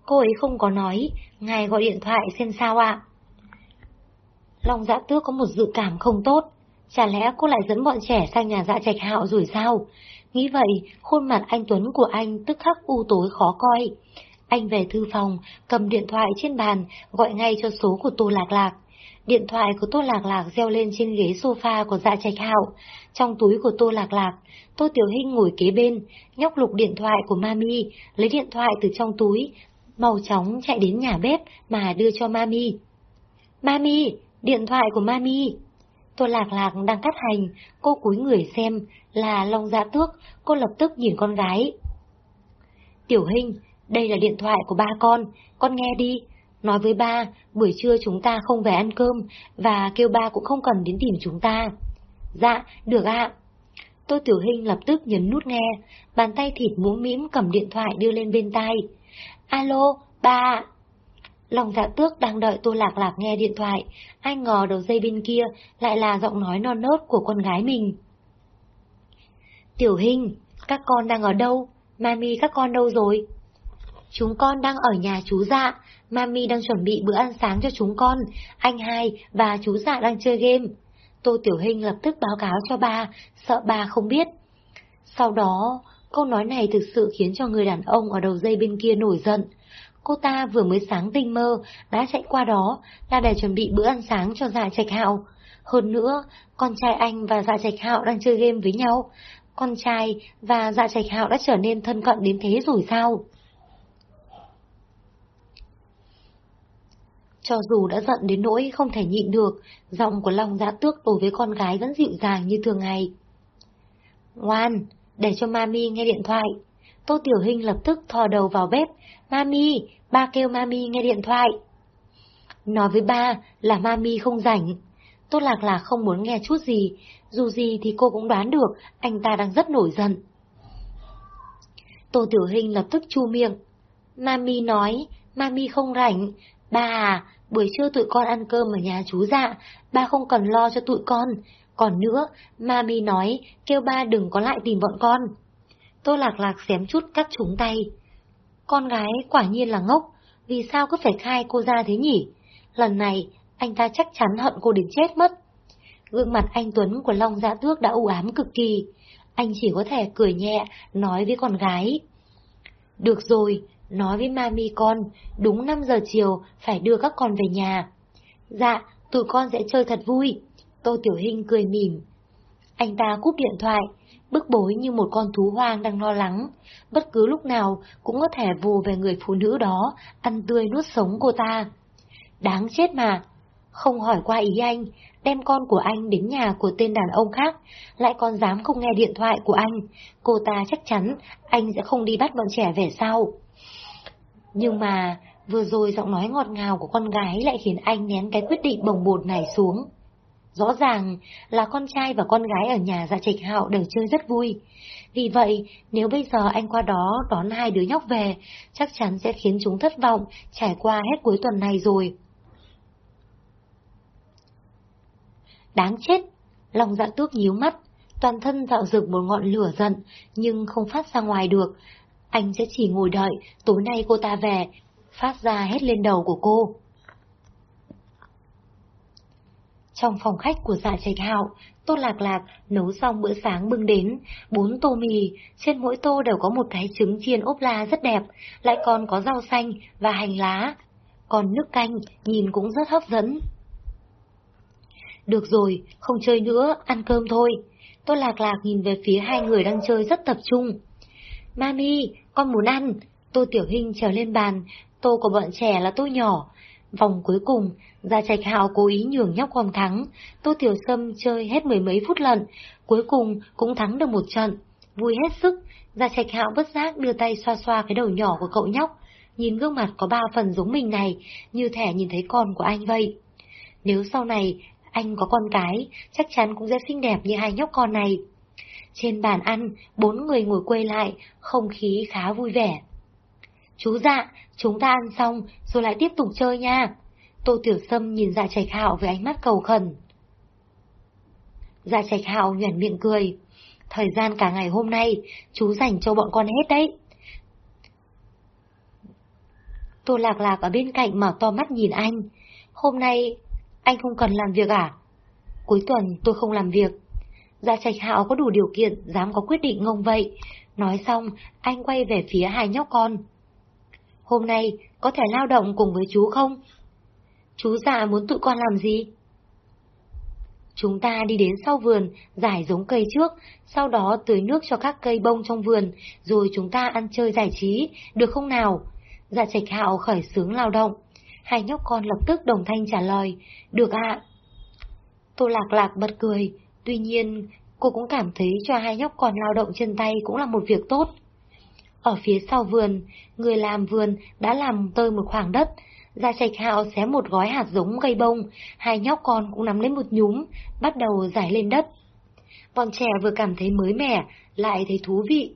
Speaker 1: Cô ấy không có nói, ngài gọi điện thoại xem sao ạ. Long Giã tước có một dự cảm không tốt. Chả lẽ cô lại dẫn bọn trẻ sang nhà dạ trạch hạo rồi sao? Nghĩ vậy, khuôn mặt anh Tuấn của anh tức khắc u tối khó coi. Anh về thư phòng, cầm điện thoại trên bàn, gọi ngay cho số của Tô Lạc Lạc. Điện thoại của Tô Lạc Lạc reo lên trên ghế sofa của dạ trạch hạo. Trong túi của Tô Lạc Lạc, Tô Tiểu Hinh ngồi kế bên, nhóc lục điện thoại của Mami, lấy điện thoại từ trong túi, mau chóng chạy đến nhà bếp mà đưa cho Mami. Mami, điện thoại của Mami. Tô Lạc Lạc đang cắt hành, cô cúi người xem, là Long Dạ Tước, cô lập tức nhìn con gái. Tiểu Hinh, đây là điện thoại của ba con, con nghe đi, Nói với ba, buổi trưa chúng ta không về ăn cơm, và kêu ba cũng không cần đến tìm chúng ta. Dạ, được ạ. Tô Tiểu Hinh lập tức nhấn nút nghe, bàn tay thịt muỗng mĩm cầm điện thoại đưa lên bên tai. Alo, ba Lòng dạ tước đang đợi Tô Lạc Lạc nghe điện thoại, ai ngờ đầu dây bên kia lại là giọng nói non nớt của con gái mình. Tiểu Hinh, các con đang ở đâu? Mami các con đâu rồi? Chúng con đang ở nhà chú dạ, Mami đang chuẩn bị bữa ăn sáng cho chúng con, anh hai và chú dạ đang chơi game. Tô Tiểu Hình lập tức báo cáo cho ba, sợ ba không biết. Sau đó, câu nói này thực sự khiến cho người đàn ông ở đầu dây bên kia nổi giận. Cô ta vừa mới sáng tinh mơ, đã chạy qua đó là để chuẩn bị bữa ăn sáng cho dạ trạch hạo. Hơn nữa, con trai anh và dạ trạch hạo đang chơi game với nhau. Con trai và dạ trạch hạo đã trở nên thân cận đến thế rồi sao? Cho dù đã giận đến nỗi không thể nhịn được, giọng của Long Giã Tước đối với con gái vẫn dịu dàng như thường ngày. Ngoan, để cho Mami nghe điện thoại. Tô Tiểu Hinh lập tức thò đầu vào bếp. Mami, ba kêu Mami nghe điện thoại. Nói với ba là Mami không rảnh. Tô Lạc là không muốn nghe chút gì, dù gì thì cô cũng đoán được anh ta đang rất nổi giận. Tô Tiểu hình lập tức chu miệng. Mami nói, Mami không rảnh. Ba à, buổi trưa tụi con ăn cơm ở nhà chú dạ, ba không cần lo cho tụi con. Còn nữa, Mami nói, kêu ba đừng có lại tìm bọn con. Tô lạc lạc xém chút cắt trúng tay. Con gái quả nhiên là ngốc, vì sao cứ phải khai cô ra thế nhỉ? Lần này, anh ta chắc chắn hận cô đến chết mất. Gương mặt anh Tuấn của Long Dạ Tước đã u ám cực kỳ. Anh chỉ có thể cười nhẹ, nói với con gái. Được rồi, Nói với mami con, đúng 5 giờ chiều phải đưa các con về nhà. Dạ, tụi con sẽ chơi thật vui. Tô Tiểu Hinh cười mỉm. Anh ta cúp điện thoại, bức bối như một con thú hoang đang lo lắng. Bất cứ lúc nào cũng có thể vù về người phụ nữ đó, ăn tươi nuốt sống cô ta. Đáng chết mà. Không hỏi qua ý anh, đem con của anh đến nhà của tên đàn ông khác, lại còn dám không nghe điện thoại của anh. Cô ta chắc chắn anh sẽ không đi bắt bọn trẻ về sau. Nhưng mà, vừa rồi giọng nói ngọt ngào của con gái lại khiến anh nén cái quyết định bồng bột này xuống. Rõ ràng là con trai và con gái ở nhà dạ trạch hạo đều chơi rất vui. Vì vậy, nếu bây giờ anh qua đó đón hai đứa nhóc về, chắc chắn sẽ khiến chúng thất vọng trải qua hết cuối tuần này rồi. Đáng chết! Lòng dạ tước nhíu mắt, toàn thân dạo rực một ngọn lửa giận, nhưng không phát ra ngoài được. Anh sẽ chỉ ngồi đợi, tối nay cô ta về, phát ra hết lên đầu của cô. Trong phòng khách của dạ trạch hạo, Tô Lạc Lạc nấu xong bữa sáng bưng đến, bốn tô mì, trên mỗi tô đều có một cái trứng chiên ốp la rất đẹp, lại còn có rau xanh và hành lá. Còn nước canh nhìn cũng rất hấp dẫn. Được rồi, không chơi nữa, ăn cơm thôi. Tô Lạc Lạc nhìn về phía hai người đang chơi rất tập trung. Mami, con muốn ăn. Tô Tiểu Hinh trèo lên bàn, tô của bọn trẻ là tô nhỏ. Vòng cuối cùng, Gia Trạch Hạo cố ý nhường nhóc con thắng. Tô Tiểu Sâm chơi hết mười mấy phút lận, cuối cùng cũng thắng được một trận. Vui hết sức, Gia Trạch Hạo bất giác đưa tay xoa xoa cái đầu nhỏ của cậu nhóc. Nhìn gương mặt có ba phần giống mình này, như thể nhìn thấy con của anh vậy. Nếu sau này anh có con cái, chắc chắn cũng sẽ xinh đẹp như hai nhóc con này. Trên bàn ăn, bốn người ngồi quay lại, không khí khá vui vẻ. Chú dạ, chúng ta ăn xong, rồi lại tiếp tục chơi nha. Tô Tiểu Sâm nhìn dạ trạch hạo với ánh mắt cầu khẩn. Dạ trạch hạo nhuẩn miệng cười. Thời gian cả ngày hôm nay, chú dành cho bọn con hết đấy. Tô Lạc Lạc ở bên cạnh mở to mắt nhìn anh. Hôm nay anh không cần làm việc à? Cuối tuần tôi không làm việc. Gia Trạch Hạo có đủ điều kiện, dám có quyết định ngông vậy. Nói xong, anh quay về phía hai nhóc con. Hôm nay, có thể lao động cùng với chú không? Chú già muốn tụi con làm gì? Chúng ta đi đến sau vườn, giải giống cây trước, sau đó tưới nước cho các cây bông trong vườn, rồi chúng ta ăn chơi giải trí, được không nào? Dạ trạch hạo khởi sướng lao động. Hai nhóc con lập tức đồng thanh trả lời, được ạ. Tô lạc lạc bật cười, tuy nhiên cô cũng cảm thấy cho hai nhóc con lao động chân tay cũng là một việc tốt. Ở phía sau vườn, người làm vườn đã làm tơi một khoảng đất, Gia Trạch Hạo xé một gói hạt giống gây bông, hai nhóc con cũng nắm lấy một nhúm, bắt đầu giải lên đất. Bọn trẻ vừa cảm thấy mới mẻ, lại thấy thú vị,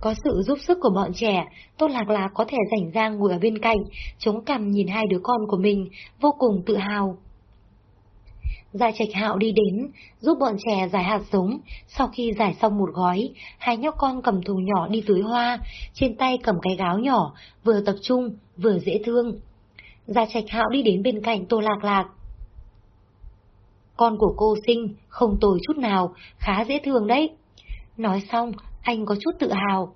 Speaker 1: có sự giúp sức của bọn trẻ, Tốt Lạc Lạc có thể rảnh rang ngồi ở bên cạnh, chống cằm nhìn hai đứa con của mình, vô cùng tự hào. Dạ Trạch Hạo đi đến, giúp bọn trẻ giải hạt giống, sau khi giải xong một gói, hai nhóc con cầm thùng nhỏ đi tưới hoa, trên tay cầm cái gáo nhỏ, vừa tập trung, vừa dễ thương. Dạ Trạch Hạo đi đến bên cạnh Tô Lạc Lạc. Con của cô sinh, không tồi chút nào, khá dễ thương đấy. Nói xong, anh có chút tự hào.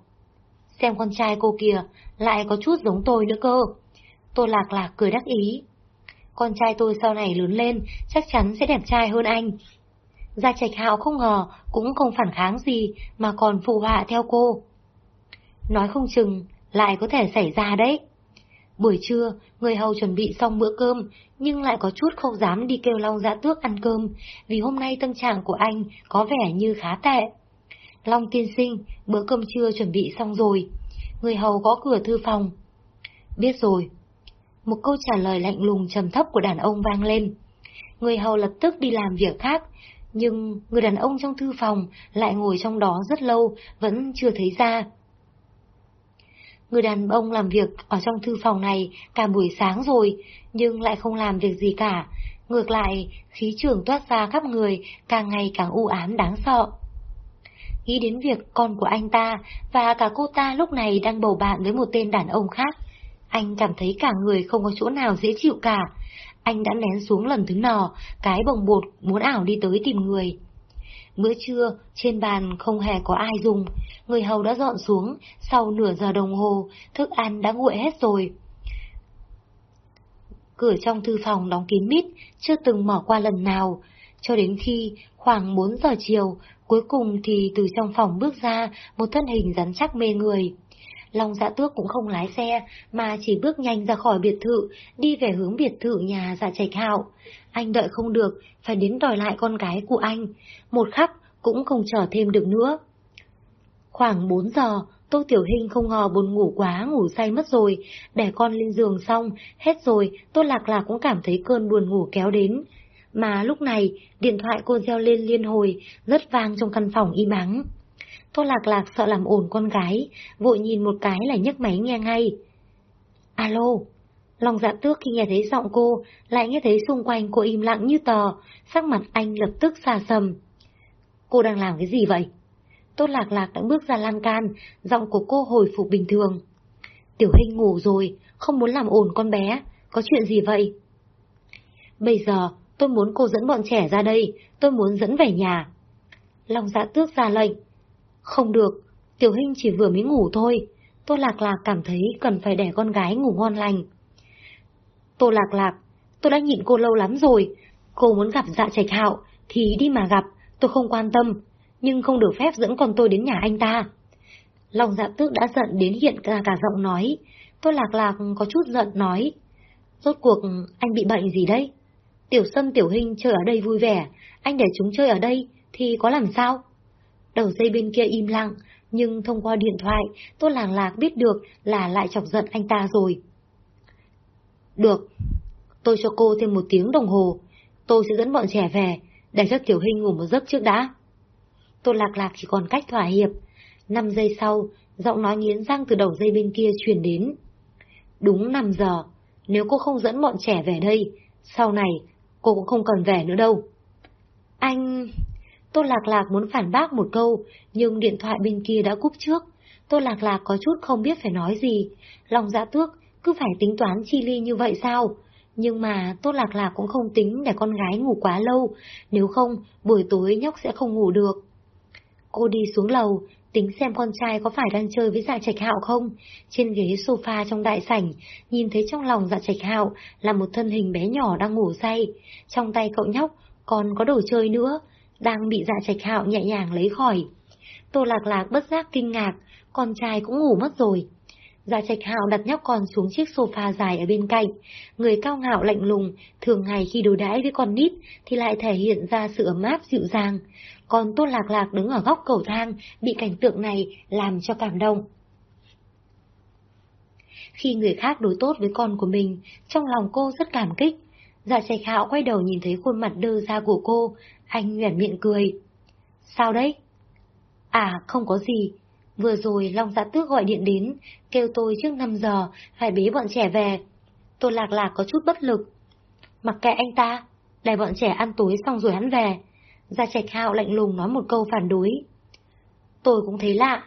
Speaker 1: Xem con trai cô kìa, lại có chút giống tôi nữa cơ. Tô lạc lạc cười đắc ý. Con trai tôi sau này lớn lên, chắc chắn sẽ đẹp trai hơn anh. Gia Trạch Hạo không ngờ, cũng không phản kháng gì, mà còn phụ họa theo cô. Nói không chừng, lại có thể xảy ra đấy. Buổi trưa, người hầu chuẩn bị xong bữa cơm, nhưng lại có chút không dám đi kêu Long Giã Tước ăn cơm, vì hôm nay tâm trạng của anh có vẻ như khá tệ. Long tiên sinh, bữa cơm trưa chuẩn bị xong rồi. Người hầu gõ cửa thư phòng. Biết rồi. Một câu trả lời lạnh lùng trầm thấp của đàn ông vang lên. Người hầu lập tức đi làm việc khác, nhưng người đàn ông trong thư phòng lại ngồi trong đó rất lâu, vẫn chưa thấy ra. Người đàn ông làm việc ở trong thư phòng này cả buổi sáng rồi, nhưng lại không làm việc gì cả. Ngược lại, khí trường toát ra khắp người, càng ngày càng u ám đáng sợ. Nghĩ đến việc con của anh ta và cả cô ta lúc này đang bầu bạn với một tên đàn ông khác. Anh cảm thấy cả người không có chỗ nào dễ chịu cả. Anh đã nén xuống lần thứ nò, cái bồng bột muốn ảo đi tới tìm người. Bữa trưa, trên bàn không hề có ai dùng, người hầu đã dọn xuống, sau nửa giờ đồng hồ, thức ăn đã nguội hết rồi. Cửa trong thư phòng đóng kín mít, chưa từng mở qua lần nào, cho đến khi khoảng 4 giờ chiều, cuối cùng thì từ trong phòng bước ra một thân hình rắn chắc mê người. Long dạ tước cũng không lái xe, mà chỉ bước nhanh ra khỏi biệt thự, đi về hướng biệt thự nhà dạ trạch hạo. Anh đợi không được, phải đến đòi lại con gái của anh. Một khắc cũng không chờ thêm được nữa. Khoảng 4 giờ, Tô Tiểu Hình không ngờ buồn ngủ quá, ngủ say mất rồi. Để con lên giường xong, hết rồi, Tô Lạc Lạc cũng cảm thấy cơn buồn ngủ kéo đến. Mà lúc này, điện thoại cô reo lên liên hồi, rất vang trong căn phòng im ắng. Tô Lạc Lạc sợ làm ổn con gái, vội nhìn một cái là nhấc máy nghe ngay. Alo, lòng dạ tước khi nghe thấy giọng cô, lại nghe thấy xung quanh cô im lặng như tờ, sắc mặt anh lập tức xa sầm. Cô đang làm cái gì vậy? Tô Lạc Lạc đã bước ra lan can, giọng của cô hồi phục bình thường. Tiểu Hinh ngủ rồi, không muốn làm ổn con bé, có chuyện gì vậy? Bây giờ, tôi muốn cô dẫn bọn trẻ ra đây, tôi muốn dẫn về nhà. lòng dạ tước ra lệnh. Không được, Tiểu Hinh chỉ vừa mới ngủ thôi. Tô Lạc Lạc cảm thấy cần phải để con gái ngủ ngon lành. Tô Lạc Lạc, tôi đã nhịn cô lâu lắm rồi. Cô muốn gặp dạ trạch hạo, thì đi mà gặp, tôi không quan tâm, nhưng không được phép dẫn con tôi đến nhà anh ta. lòng dạ tước đã giận đến hiện cả cả giọng nói. Tôi lạc lạc có chút giận nói. Rốt cuộc anh bị bệnh gì đấy? Tiểu Sâm Tiểu hinh chơi ở đây vui vẻ, anh để chúng chơi ở đây thì có làm sao? Đầu dây bên kia im lặng, nhưng thông qua điện thoại, tôi làng lạc biết được là lại chọc giận anh ta rồi. Được, tôi cho cô thêm một tiếng đồng hồ, tôi sẽ dẫn bọn trẻ về, để cho Tiểu Hình ngủ một giấc trước đã. Tô Lạc Lạc chỉ còn cách thỏa hiệp. Năm giây sau, giọng nói nghiến răng từ đầu dây bên kia truyền đến. Đúng 5 giờ, nếu cô không dẫn bọn trẻ về đây, sau này cô cũng không cần về nữa đâu. Anh... Tô Lạc Lạc muốn phản bác một câu, nhưng điện thoại bên kia đã cúp trước. Tô Lạc Lạc có chút không biết phải nói gì. Lòng dạ tước cứ phải tính toán chi ly như vậy sao? Nhưng mà Tô Lạc Lạc cũng không tính để con gái ngủ quá lâu, nếu không buổi tối nhóc sẽ không ngủ được. Cô đi xuống lầu, tính xem con trai có phải đang chơi với dạ trạch hạo không. Trên ghế sofa trong đại sảnh, nhìn thấy trong lòng dạ trạch hạo là một thân hình bé nhỏ đang ngủ say. Trong tay cậu nhóc còn có đồ chơi nữa, đang bị dạ trạch hạo nhẹ nhàng lấy khỏi. Tô lạc lạc bất giác kinh ngạc, con trai cũng ngủ mất rồi. Dạ trạch hạo đặt nhóc con xuống chiếc sofa dài ở bên cạnh. Người cao ngạo lạnh lùng, thường ngày khi đối đãi với con nít thì lại thể hiện ra sự ấm áp dịu dàng còn Tô Lạc Lạc đứng ở góc cầu thang, bị cảnh tượng này làm cho cảm động. Khi người khác đối tốt với con của mình, trong lòng cô rất cảm kích. Dạ trạch hạo quay đầu nhìn thấy khuôn mặt đơ ra của cô, anh nhoẻn miệng cười. Sao đấy? À, không có gì. Vừa rồi Long Dạ Tước gọi điện đến, kêu tôi trước 5 giờ, phải bế bọn trẻ về. Tôi lạc lạc có chút bất lực. Mặc kệ anh ta, để bọn trẻ ăn tối xong rồi hắn về. Gia Trạch Hạo lạnh lùng nói một câu phản đối. Tôi cũng thấy lạ,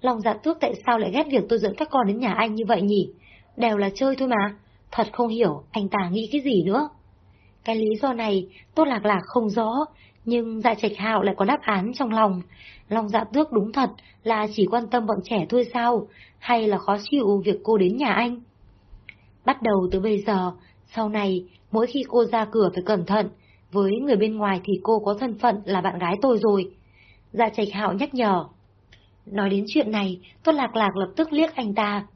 Speaker 1: Long dạ tước tại sao lại ghét việc tôi dẫn các con đến nhà anh như vậy nhỉ? Đều là chơi thôi mà, thật không hiểu anh ta nghĩ cái gì nữa. Cái lý do này tôi lạc lạc không rõ, nhưng dạ trạch hạo lại có đáp án trong lòng. Lòng dạ tước đúng thật là chỉ quan tâm bọn trẻ thôi sao, hay là khó chịu việc cô đến nhà anh? Bắt đầu từ bây giờ, sau này, mỗi khi cô ra cửa phải cẩn thận, với người bên ngoài thì cô có thân phận là bạn gái tôi rồi. Dạ trạch hạo nhắc nhở. Nói đến chuyện này, tôi lạc lạc lập tức liếc anh ta.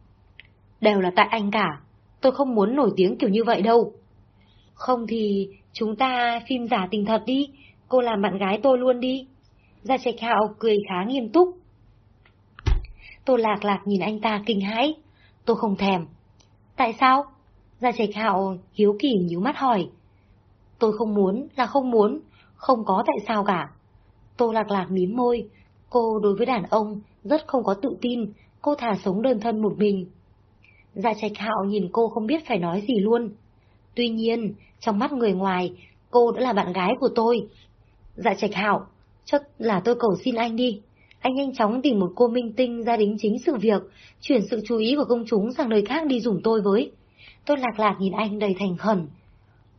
Speaker 1: Đều là tại anh cả, tôi không muốn nổi tiếng kiểu như vậy đâu. Không thì chúng ta phim giả tình thật đi, cô làm bạn gái tôi luôn đi. Gia Trạch Hạo cười khá nghiêm túc. Tô Lạc Lạc nhìn anh ta kinh hãi. Tôi không thèm. Tại sao? Gia Trạch Hạo hiếu kỳ nhíu mắt hỏi. Tôi không muốn là không muốn, không có tại sao cả. Tô lạc lạc mím môi, cô đối với đàn ông rất không có tự tin, cô thả sống đơn thân một mình. gia trạch hạo nhìn cô không biết phải nói gì luôn. Tuy nhiên, trong mắt người ngoài, cô đã là bạn gái của tôi. Dạ trạch hạo, chắc là tôi cầu xin anh đi. Anh nhanh chóng tìm một cô minh tinh ra đính chính sự việc, chuyển sự chú ý của công chúng sang nơi khác đi dùng tôi với. Tôi lạc lạc nhìn anh đầy thành khẩn.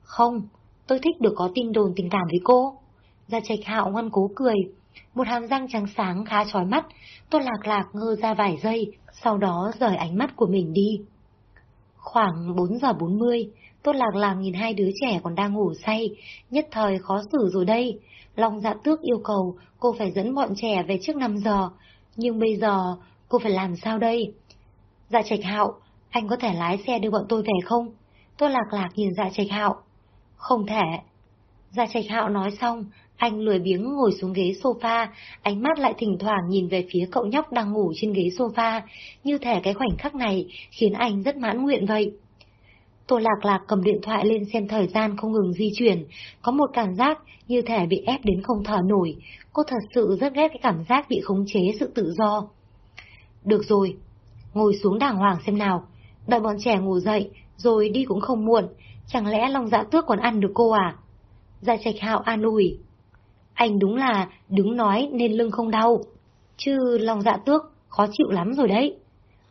Speaker 1: Không, tôi thích được có tin đồn tình cảm với cô. Gia trạch hạo ngoan cố cười, một hàm răng trắng sáng khá chói mắt, tôi lạc lạc ngơ ra vài giây, sau đó rời ánh mắt của mình đi. Khoảng 4 giờ 40, tôi lạc lạc nhìn hai đứa trẻ còn đang ngủ say, nhất thời khó xử rồi đây. Long dạ tước yêu cầu cô phải dẫn bọn trẻ về trước 5 giờ, nhưng bây giờ cô phải làm sao đây? Dạ Trạch Hạo, anh có thể lái xe đưa bọn tôi về không? Tôi lạc lạc nhìn Dạ Trạch Hạo. Không thể. Dạ Trạch Hạo nói xong, anh lười biếng ngồi xuống ghế sofa, ánh mắt lại thỉnh thoảng nhìn về phía cậu nhóc đang ngủ trên ghế sofa, như thể cái khoảnh khắc này khiến anh rất mãn nguyện vậy. Tô Lạc Lạc cầm điện thoại lên xem thời gian không ngừng di chuyển, có một cảm giác như thể bị ép đến không thở nổi. Cô thật sự rất ghét cái cảm giác bị khống chế sự tự do. Được rồi, ngồi xuống đàng hoàng xem nào, đợi bọn trẻ ngủ dậy, rồi đi cũng không muộn, chẳng lẽ Long Dạ Tước còn ăn được cô à? Gia Trạch Hạo an ủi. Anh đúng là đứng nói nên lưng không đau, chứ Long Dạ Tước khó chịu lắm rồi đấy.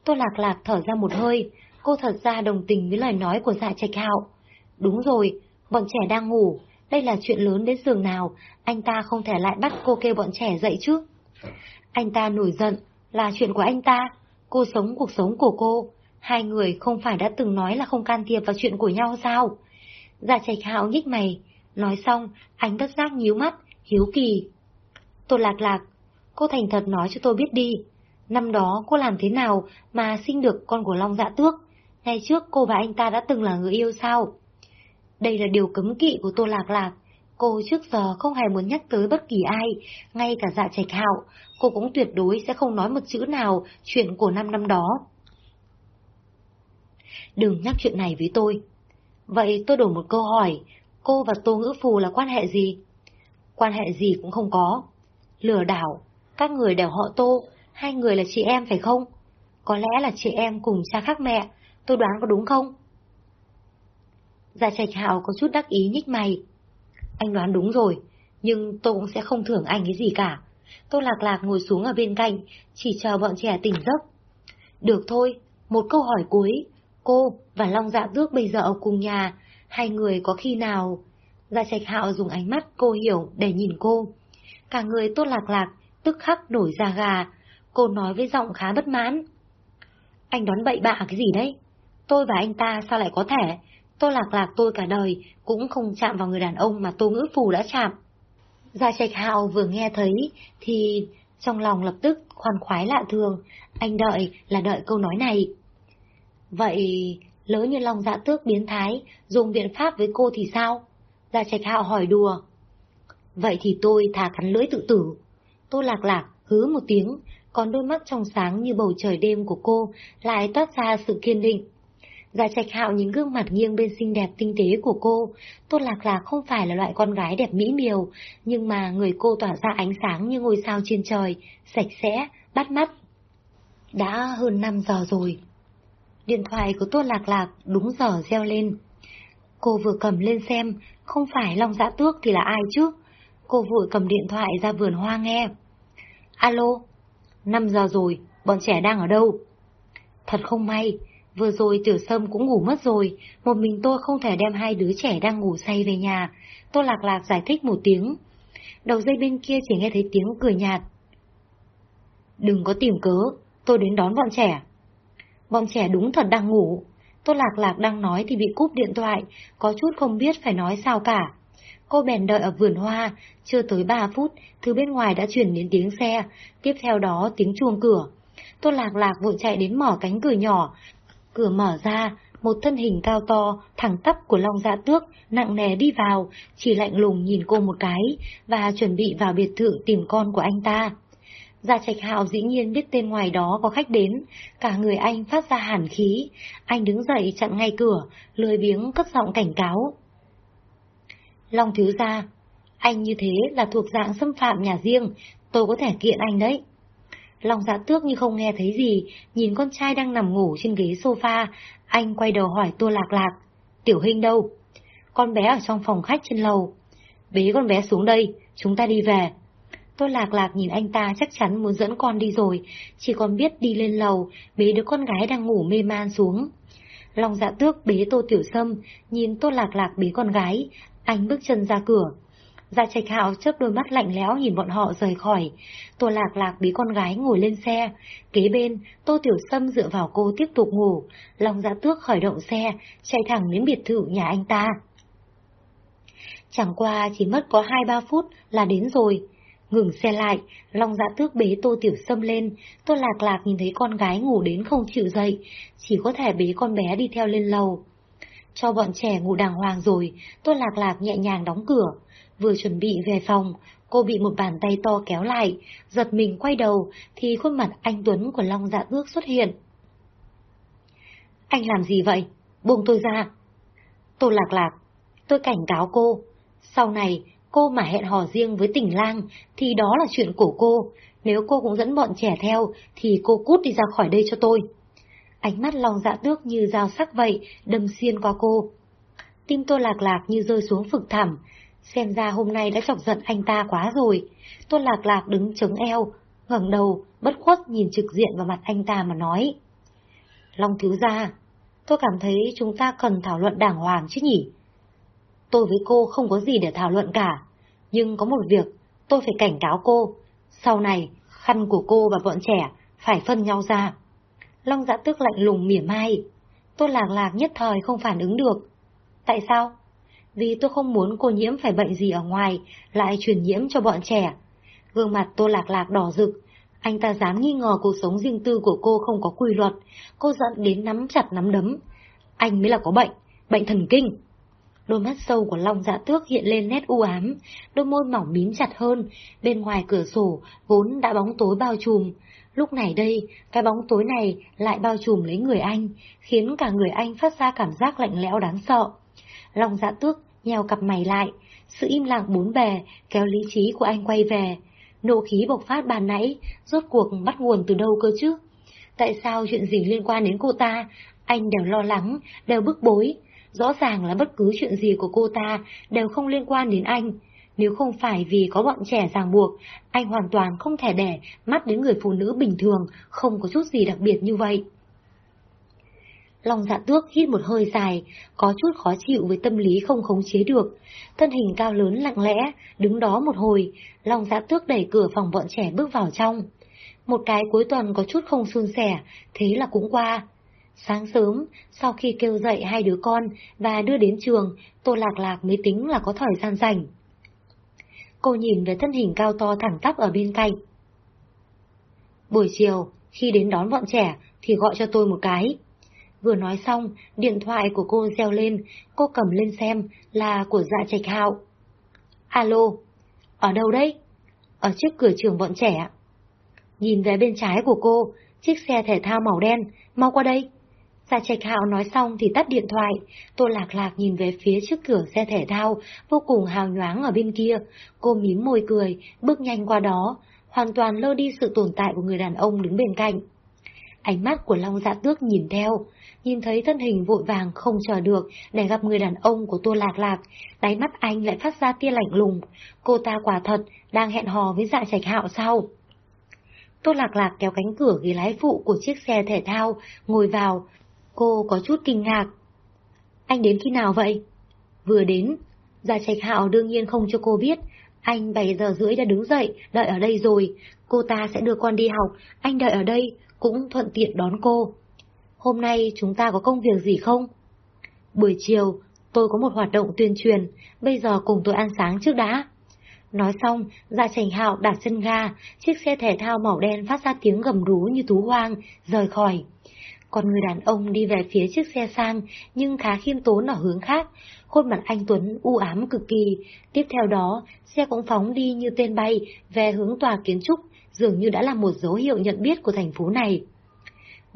Speaker 1: Tô Lạc Lạc thở ra một hơi, cô thật ra đồng tình với lời nói của Dạ Trạch Hạo. Đúng rồi, bọn trẻ đang ngủ, đây là chuyện lớn đến giường nào, anh ta không thể lại bắt cô kêu bọn trẻ dậy chứ. Anh ta nổi giận, là chuyện của anh ta, cô sống cuộc sống của cô, hai người không phải đã từng nói là không can thiệp vào chuyện của nhau sao? Dạ trạch hạo nhích mày, nói xong, anh bất giác nhíu mắt, hiếu kỳ. tôi lạc lạc, cô thành thật nói cho tôi biết đi, năm đó cô làm thế nào mà sinh được con của Long Dạ Tước? Ngày trước cô và anh ta đã từng là người yêu sao? Đây là điều cấm kỵ của Tô Lạc Lạc. Cô trước giờ không hề muốn nhắc tới bất kỳ ai, ngay cả dạ trạch hạo, cô cũng tuyệt đối sẽ không nói một chữ nào chuyện của năm năm đó. Đừng nhắc chuyện này với tôi. Vậy tôi đổi một câu hỏi, cô và Tô Ngữ Phù là quan hệ gì? Quan hệ gì cũng không có. Lừa đảo, các người đều họ Tô, hai người là chị em phải không? Có lẽ là chị em cùng cha khác mẹ, tôi đoán có đúng không? gia trạch hạo có chút đắc ý nhích mày. Anh đoán đúng rồi, nhưng tôi cũng sẽ không thưởng anh cái gì cả. Tôi lạc lạc ngồi xuống ở bên cạnh, chỉ chờ bọn trẻ tỉnh giấc. Được thôi, một câu hỏi cuối. Cô và Long Dạ Tước bây giờ ở cùng nhà, hai người có khi nào... gia trạch hạo dùng ánh mắt cô hiểu để nhìn cô. Cả người tốt lạc lạc, tức khắc nổi da gà. Cô nói với giọng khá bất mãn. Anh đoán bậy bạ cái gì đấy? Tôi và anh ta sao lại có thể? Tôi lạc lạc tôi cả đời, cũng không chạm vào người đàn ông mà Tô Ngữ Phù đã chạm. Gia Trạch Hạo vừa nghe thấy, thì trong lòng lập tức khoan khoái lạ thường, anh đợi là đợi câu nói này. Vậy, lỡ như lòng dạ tước biến thái, dùng biện pháp với cô thì sao? Gia Trạch Hạo hỏi đùa. Vậy thì tôi thả cắn lưỡi tự tử. tôi lạc lạc, hứ một tiếng, còn đôi mắt trong sáng như bầu trời đêm của cô lại toát ra sự kiên định. Gia Trạch Hạo nhìn gương mặt nghiêng bên xinh đẹp tinh tế của cô. Tôn Lạc Lạc không phải là loại con gái đẹp mỹ miều, nhưng mà người cô tỏa ra ánh sáng như ngôi sao trên trời, sạch sẽ, bắt mắt. Đã hơn 5 giờ rồi. Điện thoại của Tôn Lạc Lạc đúng giờ reo lên. Cô vừa cầm lên xem, không phải Long Dạ Tước thì là ai chứ? Cô vội cầm điện thoại ra vườn hoa nghe. Alo, 5 giờ rồi, bọn trẻ đang ở đâu? Thật không may, Vừa rồi tiểu sâm cũng ngủ mất rồi, một mình tôi không thể đem hai đứa trẻ đang ngủ say về nhà. Tôi lạc lạc giải thích một tiếng. Đầu dây bên kia chỉ nghe thấy tiếng cười nhạt. Đừng có tìm cớ, tôi đến đón bọn trẻ. Bọn trẻ đúng thật đang ngủ. Tôi lạc lạc đang nói thì bị cúp điện thoại, có chút không biết phải nói sao cả. Cô bèn đợi ở vườn hoa, chưa tới 3 phút, thứ bên ngoài đã chuyển đến tiếng xe, tiếp theo đó tiếng chuông cửa. Tôi lạc lạc vội chạy đến mở cánh cửa nhỏ, Cửa mở ra, một thân hình cao to, thẳng tắp của Long Dạ Tước nặng nề đi vào, chỉ lạnh lùng nhìn cô một cái và chuẩn bị vào biệt thự tìm con của anh ta. Gia Trạch Hạo dĩ nhiên biết tên ngoài đó có khách đến, cả người anh phát ra hàn khí, anh đứng dậy chặn ngay cửa, lười biếng cất giọng cảnh cáo. Long thiếu gia, anh như thế là thuộc dạng xâm phạm nhà riêng, tôi có thể kiện anh đấy. Long dạ tước như không nghe thấy gì, nhìn con trai đang nằm ngủ trên ghế sofa, anh quay đầu hỏi Tô Lạc Lạc, Tiểu Hinh đâu? Con bé ở trong phòng khách trên lầu. Bế con bé xuống đây, chúng ta đi về. Tô Lạc Lạc nhìn anh ta chắc chắn muốn dẫn con đi rồi, chỉ còn biết đi lên lầu, bế đứa con gái đang ngủ mê man xuống. Long dạ tước bế Tô Tiểu Sâm, nhìn Tô Lạc Lạc bế con gái, anh bước chân ra cửa. Gia Trạch Hạo chớp đôi mắt lạnh lẽo nhìn bọn họ rời khỏi. Tô Lạc Lạc bí con gái ngồi lên xe. Kế bên, Tô Tiểu Sâm dựa vào cô tiếp tục ngủ. Long Giã dạ Tước khởi động xe, chạy thẳng đến biệt thự nhà anh ta. Chẳng qua chỉ mất có 2-3 phút là đến rồi. Ngừng xe lại, Long Dạ Tước bế Tô Tiểu Sâm lên, Tô Lạc Lạc nhìn thấy con gái ngủ đến không chịu dậy, chỉ có thể bế con bé đi theo lên lầu. Cho bọn trẻ ngủ đàng hoàng rồi, Tô Lạc Lạc nhẹ nhàng đóng cửa. Vừa chuẩn bị về phòng, cô bị một bàn tay to kéo lại, giật mình quay đầu thì khuôn mặt anh Tuấn của Long Dạ Tước xuất hiện. Anh làm gì vậy? Buông tôi ra. Tô Lạc Lạc, tôi cảnh cáo cô, sau này cô mà hẹn hò riêng với tỉnh lang thì đó là chuyện của cô, nếu cô cũng dẫn bọn trẻ theo thì cô cút đi ra khỏi đây cho tôi. Ánh mắt Long dạ tước như dao sắc vậy, đâm xuyên qua cô. Tim tôi lạc lạc như rơi xuống vực thẳm, xem ra hôm nay đã chọc giận anh ta quá rồi. Tôi lạc lạc đứng chống eo, ngẩng đầu, bất khuất nhìn trực diện vào mặt anh ta mà nói. Long thiếu gia, tôi cảm thấy chúng ta cần thảo luận đàng hoàng chứ nhỉ? Tôi với cô không có gì để thảo luận cả, nhưng có một việc tôi phải cảnh cáo cô. Sau này, khăn của cô và bọn trẻ phải phân nhau ra. Long giã tức lạnh lùng mỉa mai. Tôi lạc lạc nhất thời không phản ứng được. Tại sao? Vì tôi không muốn cô nhiễm phải bệnh gì ở ngoài, lại truyền nhiễm cho bọn trẻ. Gương mặt tôi lạc lạc đỏ rực. Anh ta dám nghi ngờ cuộc sống riêng tư của cô không có quy luật. Cô giận đến nắm chặt nắm đấm. Anh mới là có bệnh, bệnh thần kinh. Đôi mắt sâu của Long Dạ Tước hiện lên nét u ám, đôi môi mỏng mím chặt hơn, bên ngoài cửa sổ vốn đã bóng tối bao trùm. Lúc này đây, cái bóng tối này lại bao trùm lấy người anh, khiến cả người anh phát ra cảm giác lạnh lẽo đáng sợ. Long Dạ Tước nheo cặp mày lại, sự im lặng bốn bề kéo lý trí của anh quay về. Nộ khí bộc phát bàn nãy, rốt cuộc bắt nguồn từ đâu cơ chứ? Tại sao chuyện gì liên quan đến cô ta, anh đều lo lắng, đều bức bối, Rõ ràng là bất cứ chuyện gì của cô ta đều không liên quan đến anh. Nếu không phải vì có bọn trẻ ràng buộc, anh hoàn toàn không thể để mắt đến người phụ nữ bình thường, không có chút gì đặc biệt như vậy. Long dạ tước hít một hơi dài, có chút khó chịu với tâm lý không khống chế được. Thân hình cao lớn lặng lẽ, đứng đó một hồi, Long dạ tước đẩy cửa phòng bọn trẻ bước vào trong. Một cái cuối tuần có chút không suôn sẻ, thế là cũng qua. Sáng sớm, sau khi kêu dậy hai đứa con và đưa đến trường, Tô Lạc Lạc mới tính là có thời gian rảnh. Cô nhìn về thân hình cao to thẳng tắp ở bên cạnh. Buổi chiều, khi đến đón bọn trẻ thì gọi cho tôi một cái. Vừa nói xong, điện thoại của cô reo lên, cô cầm lên xem là của dạ trạch hạo. Alo, ở đâu đấy? Ở trước cửa trường bọn trẻ. Nhìn về bên trái của cô, chiếc xe thể thao màu đen, mau qua đây. Dạ trạch hạo nói xong thì tắt điện thoại, Tô Lạc Lạc nhìn về phía trước cửa xe thể thao, vô cùng hào nhoáng ở bên kia, cô mím môi cười, bước nhanh qua đó, hoàn toàn lơ đi sự tồn tại của người đàn ông đứng bên cạnh. Ánh mắt của Long Dạ Tước nhìn theo, nhìn thấy thân hình vội vàng không chờ được để gặp người đàn ông của Tô Lạc Lạc, đáy mắt anh lại phát ra tia lạnh lùng, cô ta quả thật đang hẹn hò với dạ trạch hạo sao? Tô Lạc Lạc kéo cánh cửa ghế lái phụ của chiếc xe thể thao, ngồi vào, Cô có chút kinh ngạc. Anh đến khi nào vậy? Vừa đến. Gia Trạch Hạo đương nhiên không cho cô biết. Anh 7 giờ rưỡi đã đứng dậy, đợi ở đây rồi. Cô ta sẽ đưa con đi học, anh đợi ở đây, cũng thuận tiện đón cô. Hôm nay chúng ta có công việc gì không? Buổi chiều, tôi có một hoạt động tuyên truyền, bây giờ cùng tôi ăn sáng trước đã. Nói xong, dạ Gia Trành Hạo đặt chân ga, chiếc xe thể thao màu đen phát ra tiếng gầm rú như thú hoang, rời khỏi. Còn người đàn ông đi về phía chiếc xe sang nhưng khá khiêm tốn ở hướng khác, khuôn mặt anh Tuấn u ám cực kỳ. Tiếp theo đó, xe cũng phóng đi như tên bay về hướng tòa kiến trúc, dường như đã là một dấu hiệu nhận biết của thành phố này.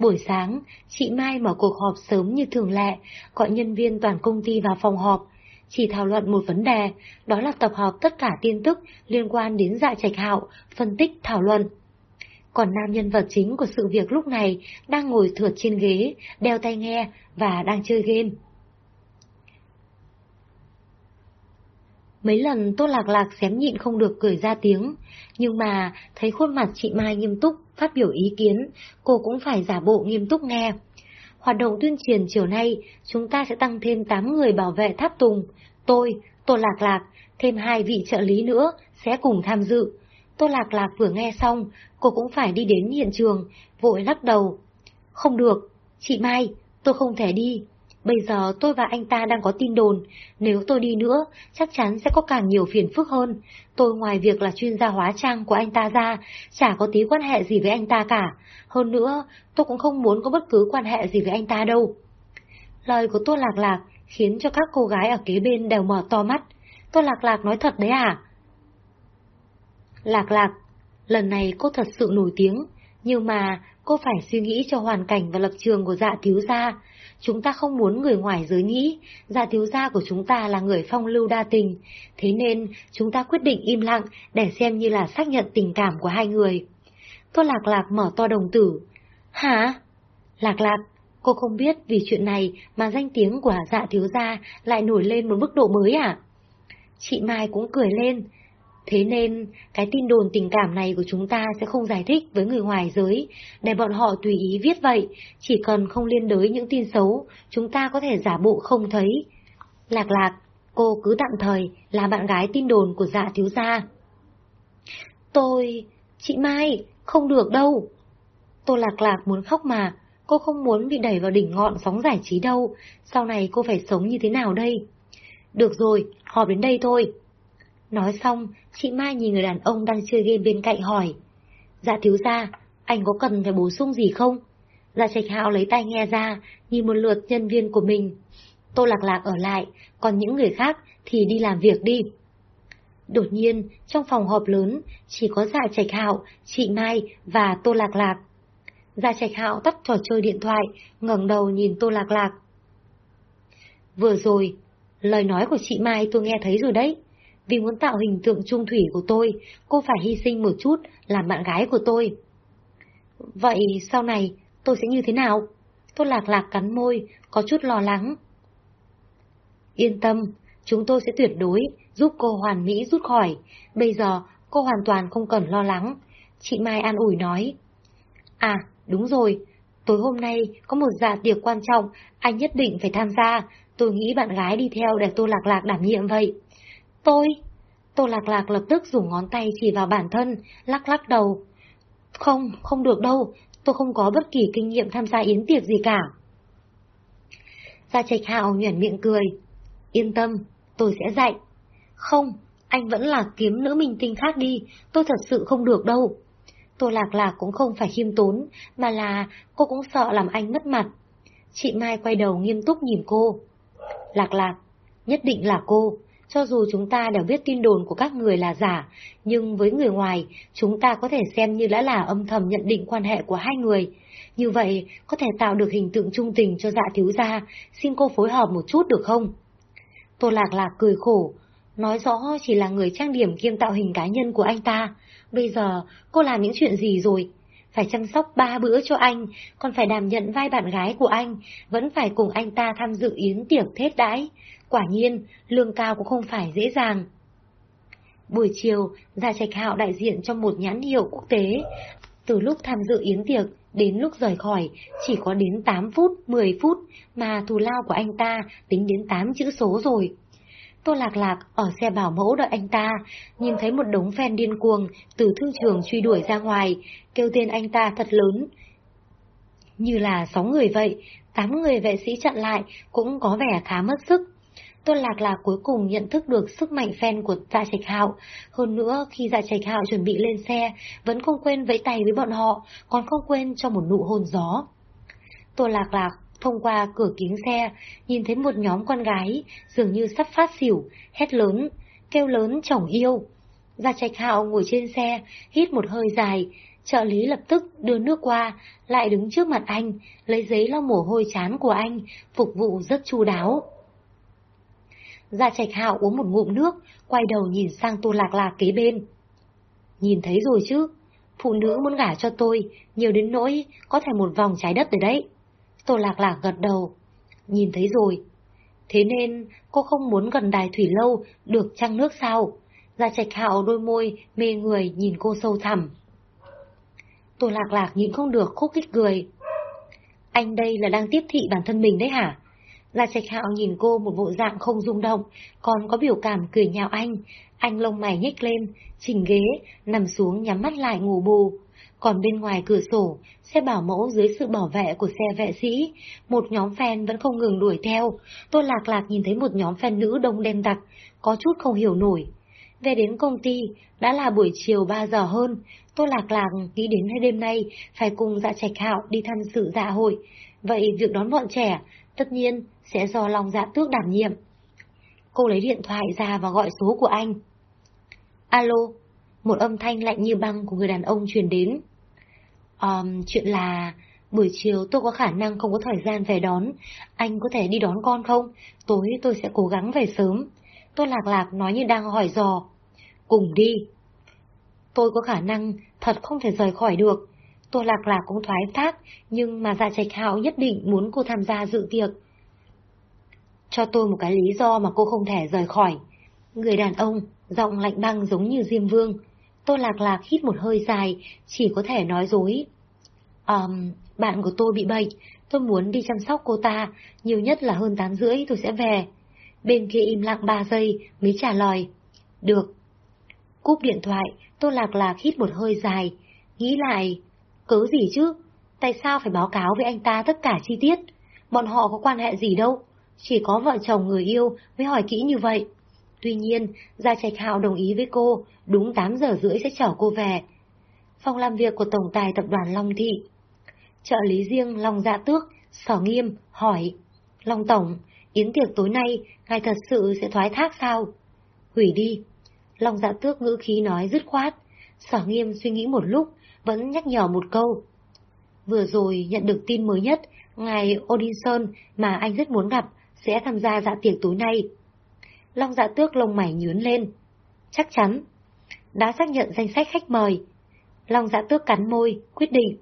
Speaker 1: Buổi sáng, chị Mai mở cuộc họp sớm như thường lệ, gọi nhân viên toàn công ty vào phòng họp, chỉ thảo luận một vấn đề, đó là tập hợp tất cả tin tức liên quan đến dạ trạch hạo, phân tích thảo luận. Còn nam nhân vật chính của sự việc lúc này đang ngồi thượt trên ghế, đeo tai nghe và đang chơi game. Mấy lần Tô Lạc Lạc xém nhịn không được cười ra tiếng, nhưng mà thấy khuôn mặt chị Mai nghiêm túc phát biểu ý kiến, cô cũng phải giả bộ nghiêm túc nghe. Hoạt động tuyên truyền chiều nay, chúng ta sẽ tăng thêm 8 người bảo vệ tháp tùng. Tôi, Tô Lạc Lạc, thêm hai vị trợ lý nữa sẽ cùng tham dự. Tô Lạc Lạc vừa nghe xong, cô cũng phải đi đến hiện trường, vội lắc đầu. Không được, chị Mai, tôi không thể đi. Bây giờ tôi và anh ta đang có tin đồn, nếu tôi đi nữa, chắc chắn sẽ có càng nhiều phiền phức hơn. Tôi ngoài việc là chuyên gia hóa trang của anh ta ra, chả có tí quan hệ gì với anh ta cả. Hơn nữa, tôi cũng không muốn có bất cứ quan hệ gì với anh ta đâu. Lời của tôi lạc lạc khiến cho các cô gái ở kế bên đều mở to mắt. Tôi lạc lạc nói thật đấy à? Lạc lạc, lần này cô thật sự nổi tiếng, nhưng mà cô phải suy nghĩ cho hoàn cảnh và lập trường của dạ thiếu gia. Chúng ta không muốn người ngoài giới nghĩ, gia thiếu gia của chúng ta là người phong lưu đa tình, thế nên chúng ta quyết định im lặng để xem như là xác nhận tình cảm của hai người. Tô Lạc Lạc mở to đồng tử. Hả? Lạc Lạc, cô không biết vì chuyện này mà danh tiếng của dạ thiếu gia lại nổi lên một mức độ mới à? Chị Mai cũng cười lên, Thế nên, cái tin đồn tình cảm này của chúng ta sẽ không giải thích với người ngoài giới, để bọn họ tùy ý viết vậy, chỉ cần không liên đới những tin xấu, chúng ta có thể giả bộ không thấy. Lạc lạc, cô cứ tạm thời là bạn gái tin đồn của dạ thiếu gia. Tôi... chị Mai, không được đâu. Tô lạc lạc muốn khóc mà, cô không muốn bị đẩy vào đỉnh ngọn sóng giải trí đâu, sau này cô phải sống như thế nào đây? Được rồi, họp đến đây thôi. Nói xong, chị Mai nhìn người đàn ông đang chơi game bên cạnh hỏi. Dạ thiếu gia, anh có cần phải bổ sung gì không? Dạ trạch hạo lấy tay nghe ra, nhìn một lượt nhân viên của mình. Tô lạc lạc ở lại, còn những người khác thì đi làm việc đi. Đột nhiên, trong phòng họp lớn, chỉ có dạ trạch hạo, chị Mai và Tô lạc lạc. Dạ trạch hạo tắt trò chơi điện thoại, ngẩng đầu nhìn Tô lạc lạc. Vừa rồi, lời nói của chị Mai tôi nghe thấy rồi đấy. Vì muốn tạo hình tượng trung thủy của tôi, cô phải hy sinh một chút làm bạn gái của tôi. Vậy sau này tôi sẽ như thế nào? Tôi lạc lạc cắn môi, có chút lo lắng. Yên tâm, chúng tôi sẽ tuyệt đối giúp cô hoàn mỹ rút khỏi. Bây giờ cô hoàn toàn không cần lo lắng. Chị Mai an ủi nói. À, đúng rồi, tối hôm nay có một dạ tiệc quan trọng, anh nhất định phải tham gia. Tôi nghĩ bạn gái đi theo để tôi lạc lạc đảm nhiệm vậy. Tôi... Tô Lạc Lạc lập tức dùng ngón tay chỉ vào bản thân, lắc lắc đầu. Không, không được đâu, tôi không có bất kỳ kinh nghiệm tham gia yến tiệc gì cả. Gia Trạch Hạo nhuẩn miệng cười. Yên tâm, tôi sẽ dạy. Không, anh vẫn là kiếm nữ minh tinh khác đi, tôi thật sự không được đâu. Tô Lạc Lạc cũng không phải khiêm tốn, mà là cô cũng sợ làm anh mất mặt. Chị Mai quay đầu nghiêm túc nhìn cô. Lạc Lạc, nhất định là cô, cho dù chúng ta đều biết tin đồn của các người là giả, nhưng với người ngoài, chúng ta có thể xem như đã là âm thầm nhận định quan hệ của hai người. Như vậy, có thể tạo được hình tượng trung tình cho dạ thiếu gia, xin cô phối hợp một chút được không? Tô Lạc Lạc cười khổ, nói rõ chỉ là người trang điểm kiêm tạo hình cá nhân của anh ta. Bây giờ, cô làm những chuyện gì rồi? Phải chăm sóc ba bữa cho anh, còn phải đảm nhận vai bạn gái của anh, vẫn phải cùng anh ta tham dự yến tiệc thết đãi. Quả nhiên, lương cao cũng không phải dễ dàng. Buổi chiều, Gia Trạch Hạo đại diện cho một nhãn hiệu quốc tế. Từ lúc tham dự yến tiệc đến lúc rời khỏi, chỉ có đến 8 phút, 10 phút mà thù lao của anh ta tính đến 8 chữ số rồi. Tô Lạc Lạc ở xe bảo mẫu đợi anh ta, nhìn thấy một đống fan điên cuồng từ thương trường truy đuổi ra ngoài, kêu tên anh ta thật lớn. Như là sáu người vậy, tám người vệ sĩ chặn lại cũng có vẻ khá mất sức. Tôn Lạc Lạc cuối cùng nhận thức được sức mạnh phen của Dạ Trạch Hạo. Hơn nữa, khi Dạ Trạch Hạo chuẩn bị lên xe, vẫn không quên vẫy tay với bọn họ, còn không quên cho một nụ hôn gió. Tôn Lạc Lạc thông qua cửa kính xe, nhìn thấy một nhóm con gái, dường như sắp phát xỉu, hét lớn, kêu lớn chồng yêu. Dạ Trạch Hạo ngồi trên xe, hít một hơi dài, trợ lý lập tức đưa nước qua, lại đứng trước mặt anh, lấy giấy lau mồ hôi chán của anh, phục vụ rất chu đáo. Gia Trạch Hạo uống một ngụm nước, quay đầu nhìn sang Tô Lạc Lạc kế bên. Nhìn thấy rồi chứ, phụ nữ muốn gả cho tôi, nhiều đến nỗi có thể một vòng trái đất rồi đấy. Tô Lạc Lạc gật đầu. Nhìn thấy rồi. Thế nên cô không muốn gần đài thủy lâu được trăng nước sao? Gia Trạch Hạo đôi môi mê người nhìn cô sâu thẳm. Tô Lạc Lạc nhìn không được khúc khích cười. Anh đây là đang tiếp thị bản thân mình đấy hả? La Trạch Hạo nhìn cô một bộ dạng không rung động, còn có biểu cảm cười nhạo anh. Anh lông mày nhếch lên, chỉnh ghế, nằm xuống nhắm mắt lại ngủ bù. còn bên ngoài cửa sổ, xe bảo mẫu dưới sự bảo vệ của xe vệ sĩ, một nhóm fan vẫn không ngừng đuổi theo. Tôi lạc lạc nhìn thấy một nhóm fan nữ đông đen đặc, có chút không hiểu nổi. Về đến công ty, đã là buổi chiều 3 giờ hơn, tôi lạc lạc nghĩ đến đêm nay phải cùng dạ trạch hạo đi tham dự dạ hội. Vậy việc đón bọn trẻ, tất nhiên, sẽ do lòng dạ tước đảm nhiệm. Cô lấy điện thoại ra và gọi số của anh. Alo, một âm thanh lạnh như băng của người đàn ông truyền đến. Um, chuyện là buổi chiều tôi có khả năng không có thời gian về đón, anh có thể đi đón con không? Tối tôi sẽ cố gắng về sớm. Tôi lạc lạc nói như đang hỏi dò. Cùng đi. Tôi có khả năng thật không thể rời khỏi được. Tôi lạc lạc cũng thoái thác, nhưng mà dạ trạch hạo nhất định muốn cô tham gia dự tiệc. Cho tôi một cái lý do mà cô không thể rời khỏi. Người đàn ông, giọng lạnh băng giống như Diêm Vương. Tôi lạc lạc hít một hơi dài, chỉ có thể nói dối. Um, bạn của tôi bị bệnh, tôi muốn đi chăm sóc cô ta, nhiều nhất là hơn 8 rưỡi tôi sẽ về. Bên kia im lặng 3 giây mới trả lời. Được. Cúp điện thoại, tôi lạc lạc hít một hơi dài, nghĩ lại, cớ gì chứ? Tại sao phải báo cáo với anh ta tất cả chi tiết? Bọn họ có quan hệ gì đâu? Chỉ có vợ chồng người yêu mới hỏi kỹ như vậy. Tuy nhiên, Gia Trạch Hạo đồng ý với cô, đúng 8 giờ rưỡi sẽ chở cô về. Phòng làm việc của Tổng tài Tập đoàn Long Thị. Trợ lý riêng Long Dạ Tước, Sở Nghiêm, hỏi. Long Tổng, yến tiệc tối nay, ngài thật sự sẽ thoái thác sao? Hủy đi. Long Dạ Tước ngữ khí nói dứt khoát. Sở Nghiêm suy nghĩ một lúc, vẫn nhắc nhở một câu. Vừa rồi nhận được tin mới nhất, ngài Odinson mà anh rất muốn gặp sẽ tham gia dạ tiệc tối nay. Long dạ tước lông mày nhướn lên. Chắc chắn. Đã xác nhận danh sách khách mời. Long dạ tước cắn môi, quyết định.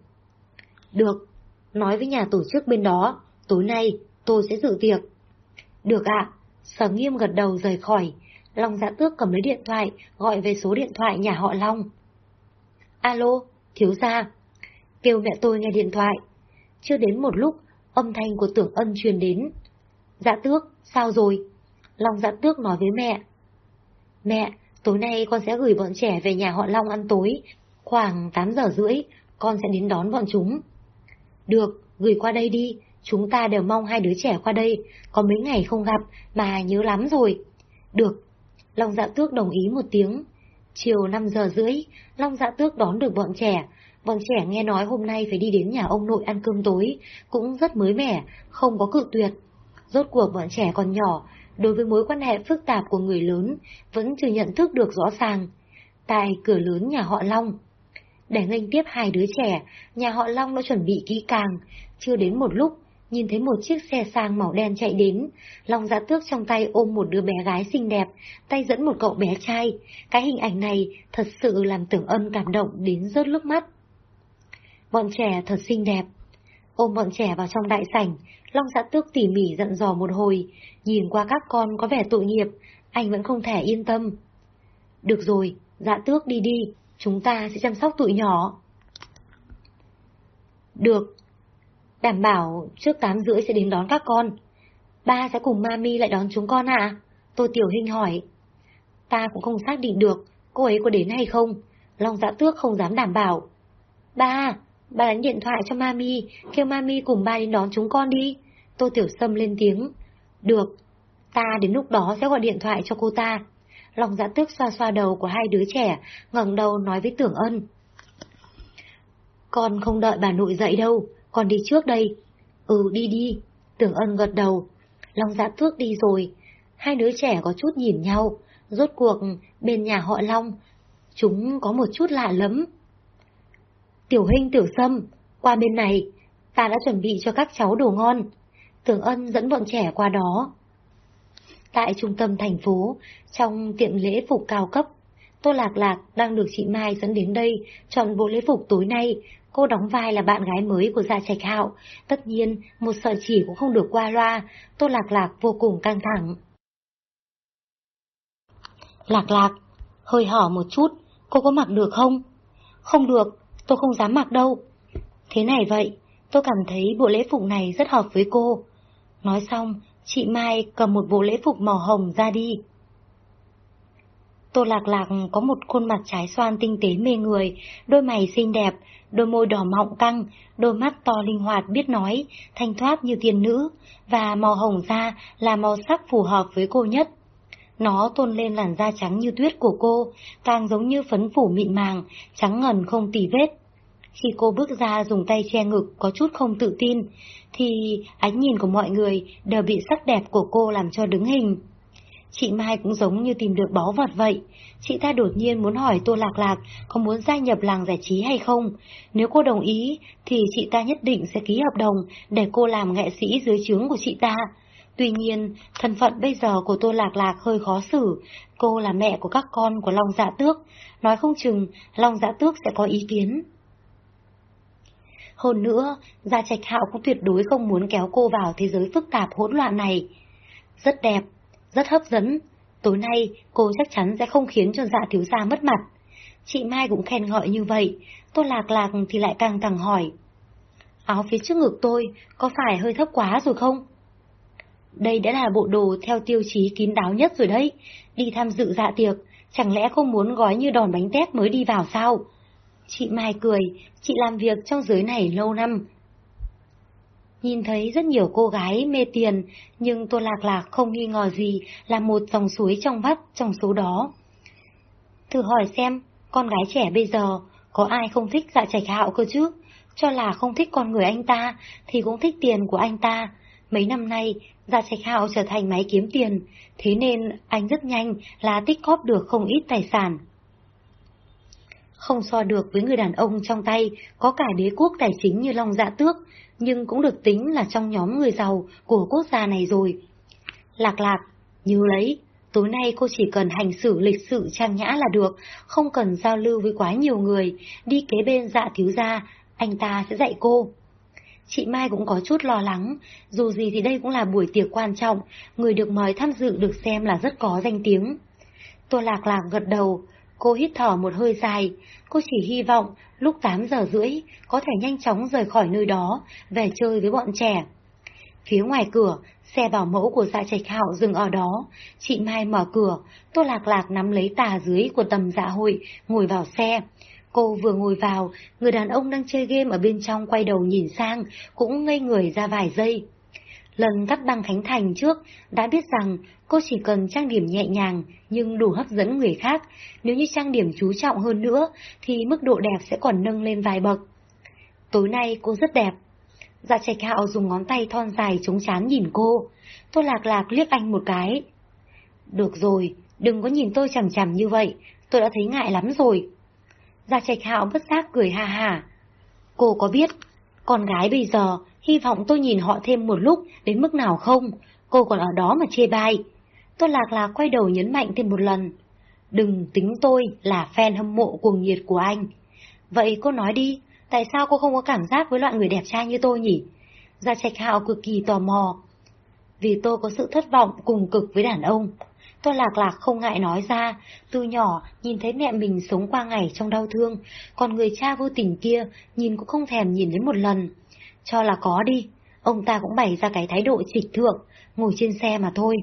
Speaker 1: Được. Nói với nhà tổ chức bên đó, tối nay tôi sẽ dự tiệc. Được ạ. Sở nghiêm gật đầu rời khỏi. Long dạ tước cầm lấy điện thoại, gọi về số điện thoại nhà họ Long. Alo, thiếu gia. Kêu mẹ tôi nghe điện thoại. Chưa đến một lúc, âm thanh của tưởng ân truyền đến. Dạ tước, sao rồi? Long dạ tước nói với mẹ. Mẹ, tối nay con sẽ gửi bọn trẻ về nhà họ Long ăn tối. Khoảng 8 giờ rưỡi, con sẽ đến đón bọn chúng. Được, gửi qua đây đi. Chúng ta đều mong hai đứa trẻ qua đây. Có mấy ngày không gặp mà nhớ lắm rồi. Được. Long dạ tước đồng ý một tiếng. Chiều 5 giờ rưỡi, Long dạ tước đón được bọn trẻ. Bọn trẻ nghe nói hôm nay phải đi đến nhà ông nội ăn cơm tối, cũng rất mới mẻ, không có cự tuyệt. Rốt cuộc bọn trẻ còn nhỏ, đối với mối quan hệ phức tạp của người lớn, vẫn chưa nhận thức được rõ ràng. Tại cửa lớn nhà họ Long, để nghênh tiếp hai đứa trẻ, nhà họ Long đã chuẩn bị kỹ càng, chưa đến một lúc, nhìn thấy một chiếc xe sang màu đen chạy đến, Long dạ tước trong tay ôm một đứa bé gái xinh đẹp, tay dẫn một cậu bé trai. Cái hình ảnh này thật sự làm tưởng ân cảm động đến rớt nước mắt. Bọn trẻ thật xinh đẹp. Ôm bọn trẻ vào trong đại sảnh, Long dạ tước tỉ mỉ dặn dò một hồi, nhìn qua các con có vẻ tội nghiệp, anh vẫn không thể yên tâm. Được rồi, dạ tước đi đi, chúng ta sẽ chăm sóc tụi nhỏ. Được. Đảm bảo trước 8 rưỡi sẽ đến đón các con. Ba sẽ cùng mami lại đón chúng con à? Tô Tiểu Hinh hỏi. Ta cũng không xác định được cô ấy có đến hay không. Long dạ tước không dám đảm bảo. Ba, ba đánh điện thoại cho mami, kêu mami cùng ba đến đón chúng con đi. Tô Tiểu Sâm lên tiếng. Được, ta đến lúc đó sẽ gọi điện thoại cho cô ta. Lòng dạ tước xoa xoa đầu của hai đứa trẻ, ngẩng đầu nói với Tưởng Ân. Con không đợi bà nội dậy đâu, con đi trước đây. Ừ, đi đi. Tưởng Ân gật đầu. Long dạ tước đi rồi. Hai đứa trẻ có chút nhìn nhau. Rốt cuộc, bên nhà họ Long, chúng có một chút lạ lắm. Tiểu Hinh Tiểu Sâm, qua bên này, ta đã chuẩn bị cho các cháu đồ ngon. Tưởng Ân dẫn bọn trẻ qua đó. Tại trung tâm thành phố, trong tiệm lễ phục cao cấp, Tô Lạc Lạc đang được chị Mai dẫn đến đây chọn bộ lễ phục tối nay. Cô đóng vai là bạn gái mới của Gia Trạch Hạo. Tất nhiên, một sợi chỉ cũng không được qua loa. Tô Lạc Lạc vô cùng căng thẳng. Lạc Lạc, hơi hở một chút, cô có mặc được không? Không được, tôi không dám mặc đâu. Thế này vậy, tôi cảm thấy bộ lễ phục này rất hợp với cô. Nói xong, chị Mai cầm một bộ lễ phục màu hồng ra đi. Tô Lạc Lạc có một khuôn mặt trái xoan tinh tế mê người, đôi mày xinh đẹp, đôi môi đỏ mọng căng, đôi mắt to linh hoạt biết nói, thanh thoát như tiên nữ, và màu hồng da là màu sắc phù hợp với cô nhất. Nó tôn lên làn da trắng như tuyết của cô, càng giống như phấn phủ mịn màng, trắng ngần không tì vết. Khi cô bước ra dùng tay che ngực có chút không tự tin, thì ánh nhìn của mọi người đều bị sắc đẹp của cô làm cho đứng hình. Chị Mai cũng giống như tìm được báu vật vậy. Chị ta đột nhiên muốn hỏi Tô Lạc Lạc có muốn gia nhập làng giải trí hay không. Nếu cô đồng ý, thì chị ta nhất định sẽ ký hợp đồng để cô làm nghệ sĩ dưới trướng của chị ta. Tuy nhiên, thân phận bây giờ của Tô Lạc Lạc hơi khó xử. Cô là mẹ của các con của Long Dạ Tước. Nói không chừng, Long Dạ Tước sẽ có ý kiến. Hơn nữa, Gia Trạch Hạo cũng tuyệt đối không muốn kéo cô vào thế giới phức tạp hỗn loạn này. Rất đẹp, rất hấp dẫn. Tối nay, cô chắc chắn sẽ không khiến cho dạ thiếu gia mất mặt. Chị Mai cũng khen ngợi như vậy, Tô Lạc Lạc thì lại càng càng hỏi. Áo phía trước ngực tôi có phải hơi thấp quá rồi không? Đây đã là bộ đồ theo tiêu chí kín đáo nhất rồi đấy, đi tham dự dạ tiệc, chẳng lẽ không muốn gói như đòn bánh tét mới đi vào sao? Chị Mai cười, chị làm việc trong giới này lâu năm, Nhìn thấy rất nhiều cô gái mê tiền, nhưng Tô Lạc Lạc không nghi ngờ gì là một dòng suối trong vắt trong số đó. Thử hỏi xem, con gái trẻ bây giờ, có ai không thích dạ trạch hạo cơ chứ? Cho là không thích con người anh ta, thì cũng thích tiền của anh ta. Mấy năm nay, gia trạch hạo trở thành máy kiếm tiền, thế nên anh rất nhanh là tích cóp được không ít tài sản. Không so được với người đàn ông trong tay có cả đế quốc tài chính như Long Dạ Tước, nhưng cũng được tính là trong nhóm người giàu của quốc gia này rồi. Lạc lạc, nhớ lấy, tối nay cô chỉ cần hành xử lịch sự trang nhã là được, không cần giao lưu với quá nhiều người, đi kế bên dạ thiếu gia, anh ta sẽ dạy cô. Chị Mai cũng có chút lo lắng, dù gì thì đây cũng là buổi tiệc quan trọng, người được mời tham dự được xem là rất có danh tiếng. Tô Lạc Lạc gật đầu, Cô hít thở một hơi dài, cô chỉ hy vọng lúc 8 giờ rưỡi có thể nhanh chóng rời khỏi nơi đó, về chơi với bọn trẻ. Phía ngoài cửa, xe bảo mẫu của dạ trạch hạo dừng ở đó, chị Mai mở cửa, Tô Lạc Lạc nắm lấy tà dưới của tầm dạ hội, ngồi vào xe. Cô vừa ngồi vào, người đàn ông đang chơi game ở bên trong quay đầu nhìn sang, cũng ngây người ra vài giây. Lần cắt băng Khánh Thành trước, đã biết rằng cô chỉ cần trang điểm nhẹ nhàng nhưng đủ hấp dẫn người khác. Nếu như trang điểm chú trọng hơn nữa, thì mức độ đẹp sẽ còn nâng lên vài bậc. Tối nay cô rất đẹp. Dạ trạch hạo dùng ngón tay thon dài chống chán nhìn cô. Tôi lạc lạc liếc anh một cái. Được rồi, đừng có nhìn tôi chằm chằm như vậy, tôi đã thấy ngại lắm rồi gia trạch hạo bất giác cười ha ha. Cô có biết, con gái bây giờ hy vọng tôi nhìn họ thêm một lúc đến mức nào không, cô còn ở đó mà chê bai. Tôi lạc lạc quay đầu nhấn mạnh thêm một lần. Đừng tính tôi là fan hâm mộ cuồng nhiệt của anh. Vậy cô nói đi, tại sao cô không có cảm giác với loại người đẹp trai như tôi nhỉ? Gia Trạch Hạo cực kỳ tò mò. Vì tôi có sự thất vọng cùng cực với đàn ông. Tôi lạc lạc không ngại nói ra, từ nhỏ nhìn thấy mẹ mình sống qua ngày trong đau thương, còn người cha vô tình kia nhìn cũng không thèm nhìn đến một lần. Cho là có đi, ông ta cũng bày ra cái thái độ trịch thượng, ngồi trên xe mà thôi.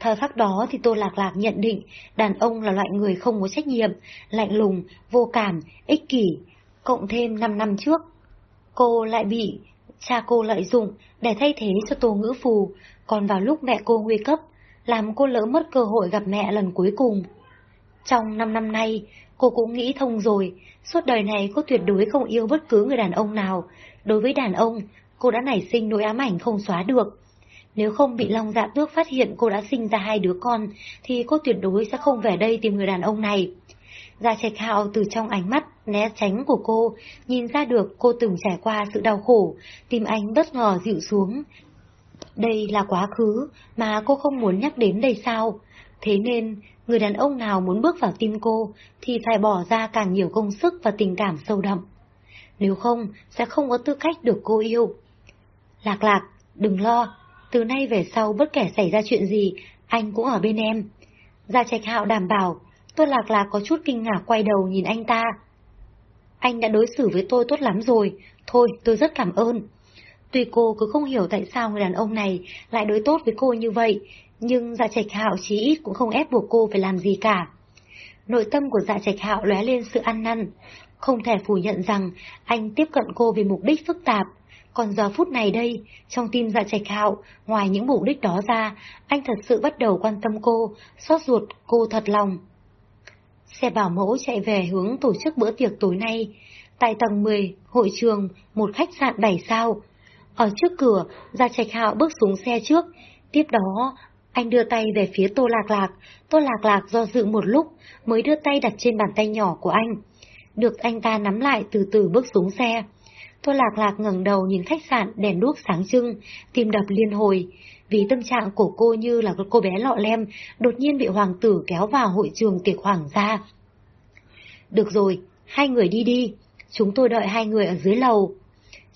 Speaker 1: Thời khắc đó thì Tô Lạc Lạc nhận định đàn ông là loại người không có trách nhiệm, lạnh lùng, vô cảm, ích kỷ. Cộng thêm 5 năm trước, cô lại bị cha cô lợi dụng để thay thế cho Tô Ngữ Phù, còn vào lúc mẹ cô nguy cấp, làm cô lỡ mất cơ hội gặp mẹ lần cuối cùng. Trong năm năm nay, cô cũng nghĩ thông rồi, suốt đời này cô tuyệt đối không yêu bất cứ người đàn ông nào. Đối với đàn ông, cô đã nảy sinh nỗi ám ảnh không xóa được. Nếu không bị Long Dạ Tước phát hiện cô đã sinh ra hai đứa con, thì cô tuyệt đối sẽ không về đây tìm người đàn ông này. Gia Trạch Hạo từ trong ánh mắt né tránh của cô, nhìn ra được cô từng trải qua sự đau khổ, tim anh bất ngờ dịu xuống. Đây là quá khứ mà cô không muốn nhắc đến đây sao? Thế nên, người đàn ông nào muốn bước vào tim cô thì phải bỏ ra càng nhiều công sức và tình cảm sâu đậm. Nếu không, sẽ không có tư cách được cô yêu. Lạc lạc, đừng lo, từ nay về sau bất kể xảy ra chuyện gì, anh cũng ở bên em. Gia Trạch Hạo đảm bảo, tôi lạc lạc có chút kinh ngạc quay đầu nhìn anh ta. Anh đã đối xử với tôi tốt lắm rồi, thôi tôi rất cảm ơn. Tuy cô cứ không hiểu tại sao người đàn ông này lại đối tốt với cô như vậy, nhưng Dạ Trạch Hạo chí ít cũng không ép buộc cô phải làm gì cả. Nội tâm của dạ trạch hạo lóe lên sự ăn năn. Không thể phủ nhận rằng anh tiếp cận cô vì mục đích phức tạp. Còn giờ phút này đây, trong tim dạ trạch hạo, ngoài những mục đích đó ra, anh thật sự bắt đầu quan tâm cô, xót ruột cô thật lòng. Xe bảo mẫu chạy về hướng tổ chức bữa tiệc tối nay. Tại tầng 10, hội trường, một khách sạn 7 sao. Ở trước cửa, Gia Trạch Hạo bước xuống xe trước. Tiếp đó, anh đưa tay về phía Tô Lạc Lạc. Tô Lạc Lạc do dự một lúc, mới đưa tay đặt trên bàn tay nhỏ của anh. Được anh ta nắm lại từ từ bước xuống xe. Tô Lạc Lạc ngẩng đầu nhìn khách sạn đèn đuốc sáng trưng, tim đập liên hồi. Vì tâm trạng của cô như là cô bé lọ lem, đột nhiên bị hoàng tử kéo vào hội trường tiệc hoàng gia. Được rồi, hai người đi đi, chúng tôi đợi hai người ở dưới lầu.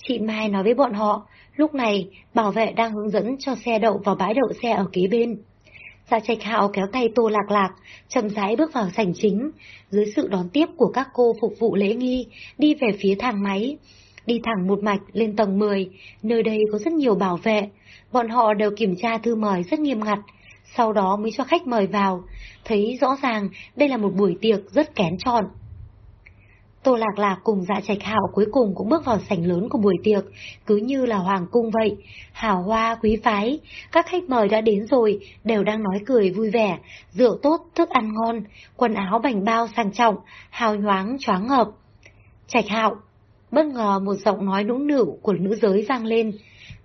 Speaker 1: Chị Mai nói với bọn họ, lúc này bảo vệ đang hướng dẫn cho xe đậu vào bãi đậu xe ở kế bên. Gia trạch hạo kéo tay tô lạc lạc, chậm rãi bước vào sảnh chính, dưới sự đón tiếp của các cô phục vụ lễ nghi, đi về phía thang máy. Đi thẳng một mạch lên tầng 10, nơi đây có rất nhiều bảo vệ, bọn họ đều kiểm tra thư mời rất nghiêm ngặt, sau đó mới cho khách mời vào, thấy rõ ràng đây là một buổi tiệc rất kén chọn. Tô Lạc Lạc cùng dạ trạch hạo cuối cùng cũng bước vào sảnh lớn của buổi tiệc, cứ như là hoàng cung vậy, hào hoa quý phái, các khách mời đã đến rồi, đều đang nói cười vui vẻ, rượu tốt, thức ăn ngon, quần áo bành bao sang trọng, hào nhoáng choáng ngợp. Trạch hạo, bất ngờ một giọng nói nũng nịu của nữ giới vang lên,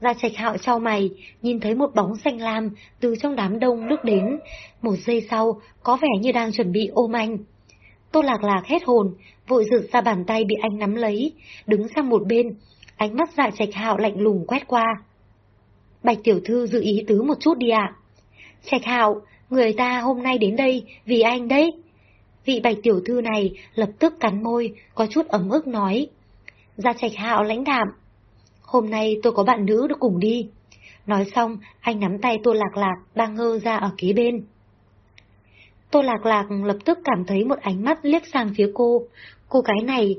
Speaker 1: Gia Trạch Hạo trao mày, nhìn thấy một bóng xanh lam từ trong đám đông nước đến. Một giây sau, có vẻ như đang chuẩn bị ôm anh. Tô Lạc Lạc hết hồn, vội rượt ra bàn tay bị anh nắm lấy, đứng sang một bên, ánh mắt dạ trạch hạo lạnh lùng quét qua. Bạch tiểu thư dự ý tứ một chút đi ạ. Trạch hạo, người ta hôm nay đến đây vì anh đấy. Vị bạch tiểu thư này lập tức cắn môi, có chút ấm ức nói. Dạ trạch hạo lãnh đạm. Hôm nay tôi có bạn nữ được cùng đi. Nói xong, anh nắm tay Tô Lạc Lạc đang ngơ ra ở kế bên. Tô Lạc Lạc lập tức cảm thấy một ánh mắt liếc sang phía cô. Cô gái này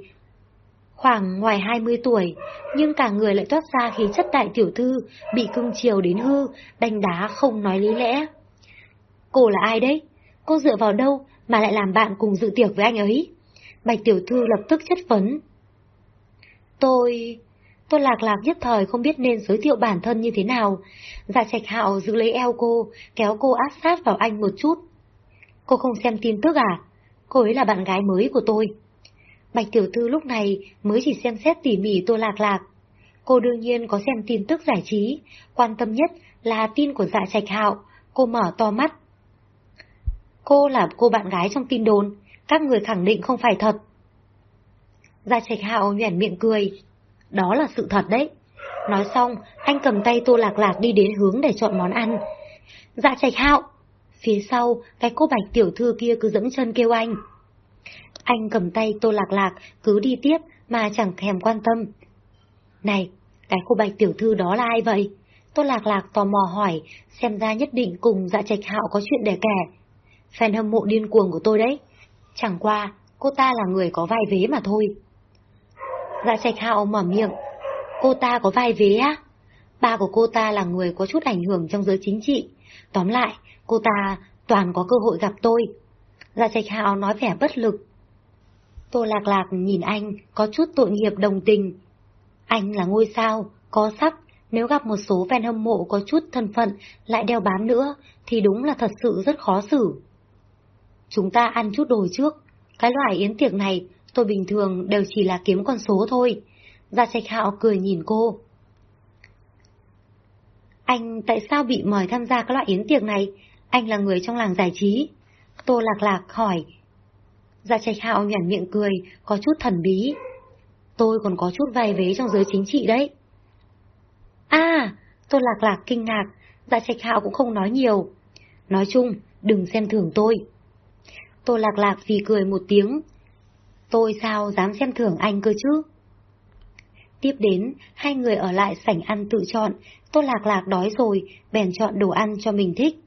Speaker 1: khoảng ngoài 20 tuổi, nhưng cả người lại toát ra khí chất đại tiểu thư, bị cưng chiều đến hư, đánh đá không nói lý lẽ. Cô là ai đấy? Cô dựa vào đâu mà lại làm bạn cùng dự tiệc với anh ấy? Bạch tiểu thư lập tức chất vấn. Tôi... Tôi lạc lạc nhất thời không biết nên giới thiệu bản thân như thế nào. Dạ trạch hạo giữ lấy eo cô, kéo cô áp sát vào anh một chút. Cô không xem tin tức à? Cô ấy là bạn gái mới của tôi. Bạch tiểu thư lúc này mới chỉ xem xét tỉ mỉ tô lạc lạc. Cô đương nhiên có xem tin tức giải trí, quan tâm nhất là tin của dạ trạch hạo, cô mở to mắt. Cô là cô bạn gái trong tin đồn, các người khẳng định không phải thật. Dạ trạch hạo nhoẻn miệng cười. Đó là sự thật đấy. Nói xong, anh cầm tay tô lạc lạc đi đến hướng để chọn món ăn. Dạ trạch hạo, Phía sau, cái cô bạch tiểu thư kia cứ dẫm chân kêu anh. Anh cầm tay tô lạc lạc, cứ đi tiếp mà chẳng thèm quan tâm. Này, cái cô bạch tiểu thư đó là ai vậy? Tô lạc lạc tò mò hỏi, xem ra nhất định cùng dạ trạch hạo có chuyện để kể. Fan hâm mộ điên cuồng của tôi đấy. Chẳng qua, cô ta là người có vai vế mà thôi. Dạ trạch hạo mở miệng. Cô ta có vai vế á? Ba của cô ta là người có chút ảnh hưởng trong giới chính trị. Tóm lại, cô ta toàn có cơ hội gặp tôi. Dạ trạch hạo nói vẻ bất lực. Tô lạc lạc nhìn anh, có chút tội nghiệp đồng tình. Anh là ngôi sao, có sắc, nếu gặp một số fan hâm mộ có chút thân phận lại đeo bám nữa, thì đúng là thật sự rất khó xử. Chúng ta ăn chút đồ trước. Cái loại yến tiệc này, tôi bình thường đều chỉ là kiếm con số thôi. Gia Trạch Hạo cười nhìn cô. Anh tại sao bị mời tham gia các loại yến tiệc này? Anh là người trong làng giải trí. Tô Lạc Lạc hỏi. Dạ trạch hạo nhản miệng cười, có chút thần bí. Tôi còn có chút vai vế trong giới chính trị đấy. À, Tô Lạc Lạc kinh ngạc, dạ trạch hạo cũng không nói nhiều. Nói chung, đừng xem thường tôi. Tô Lạc Lạc vì cười một tiếng. Tôi sao dám xem thưởng anh cơ chứ? Tiếp đến, hai người ở lại sảnh ăn tự chọn, Tô Lạc Lạc đói rồi, bèn chọn đồ ăn cho mình thích.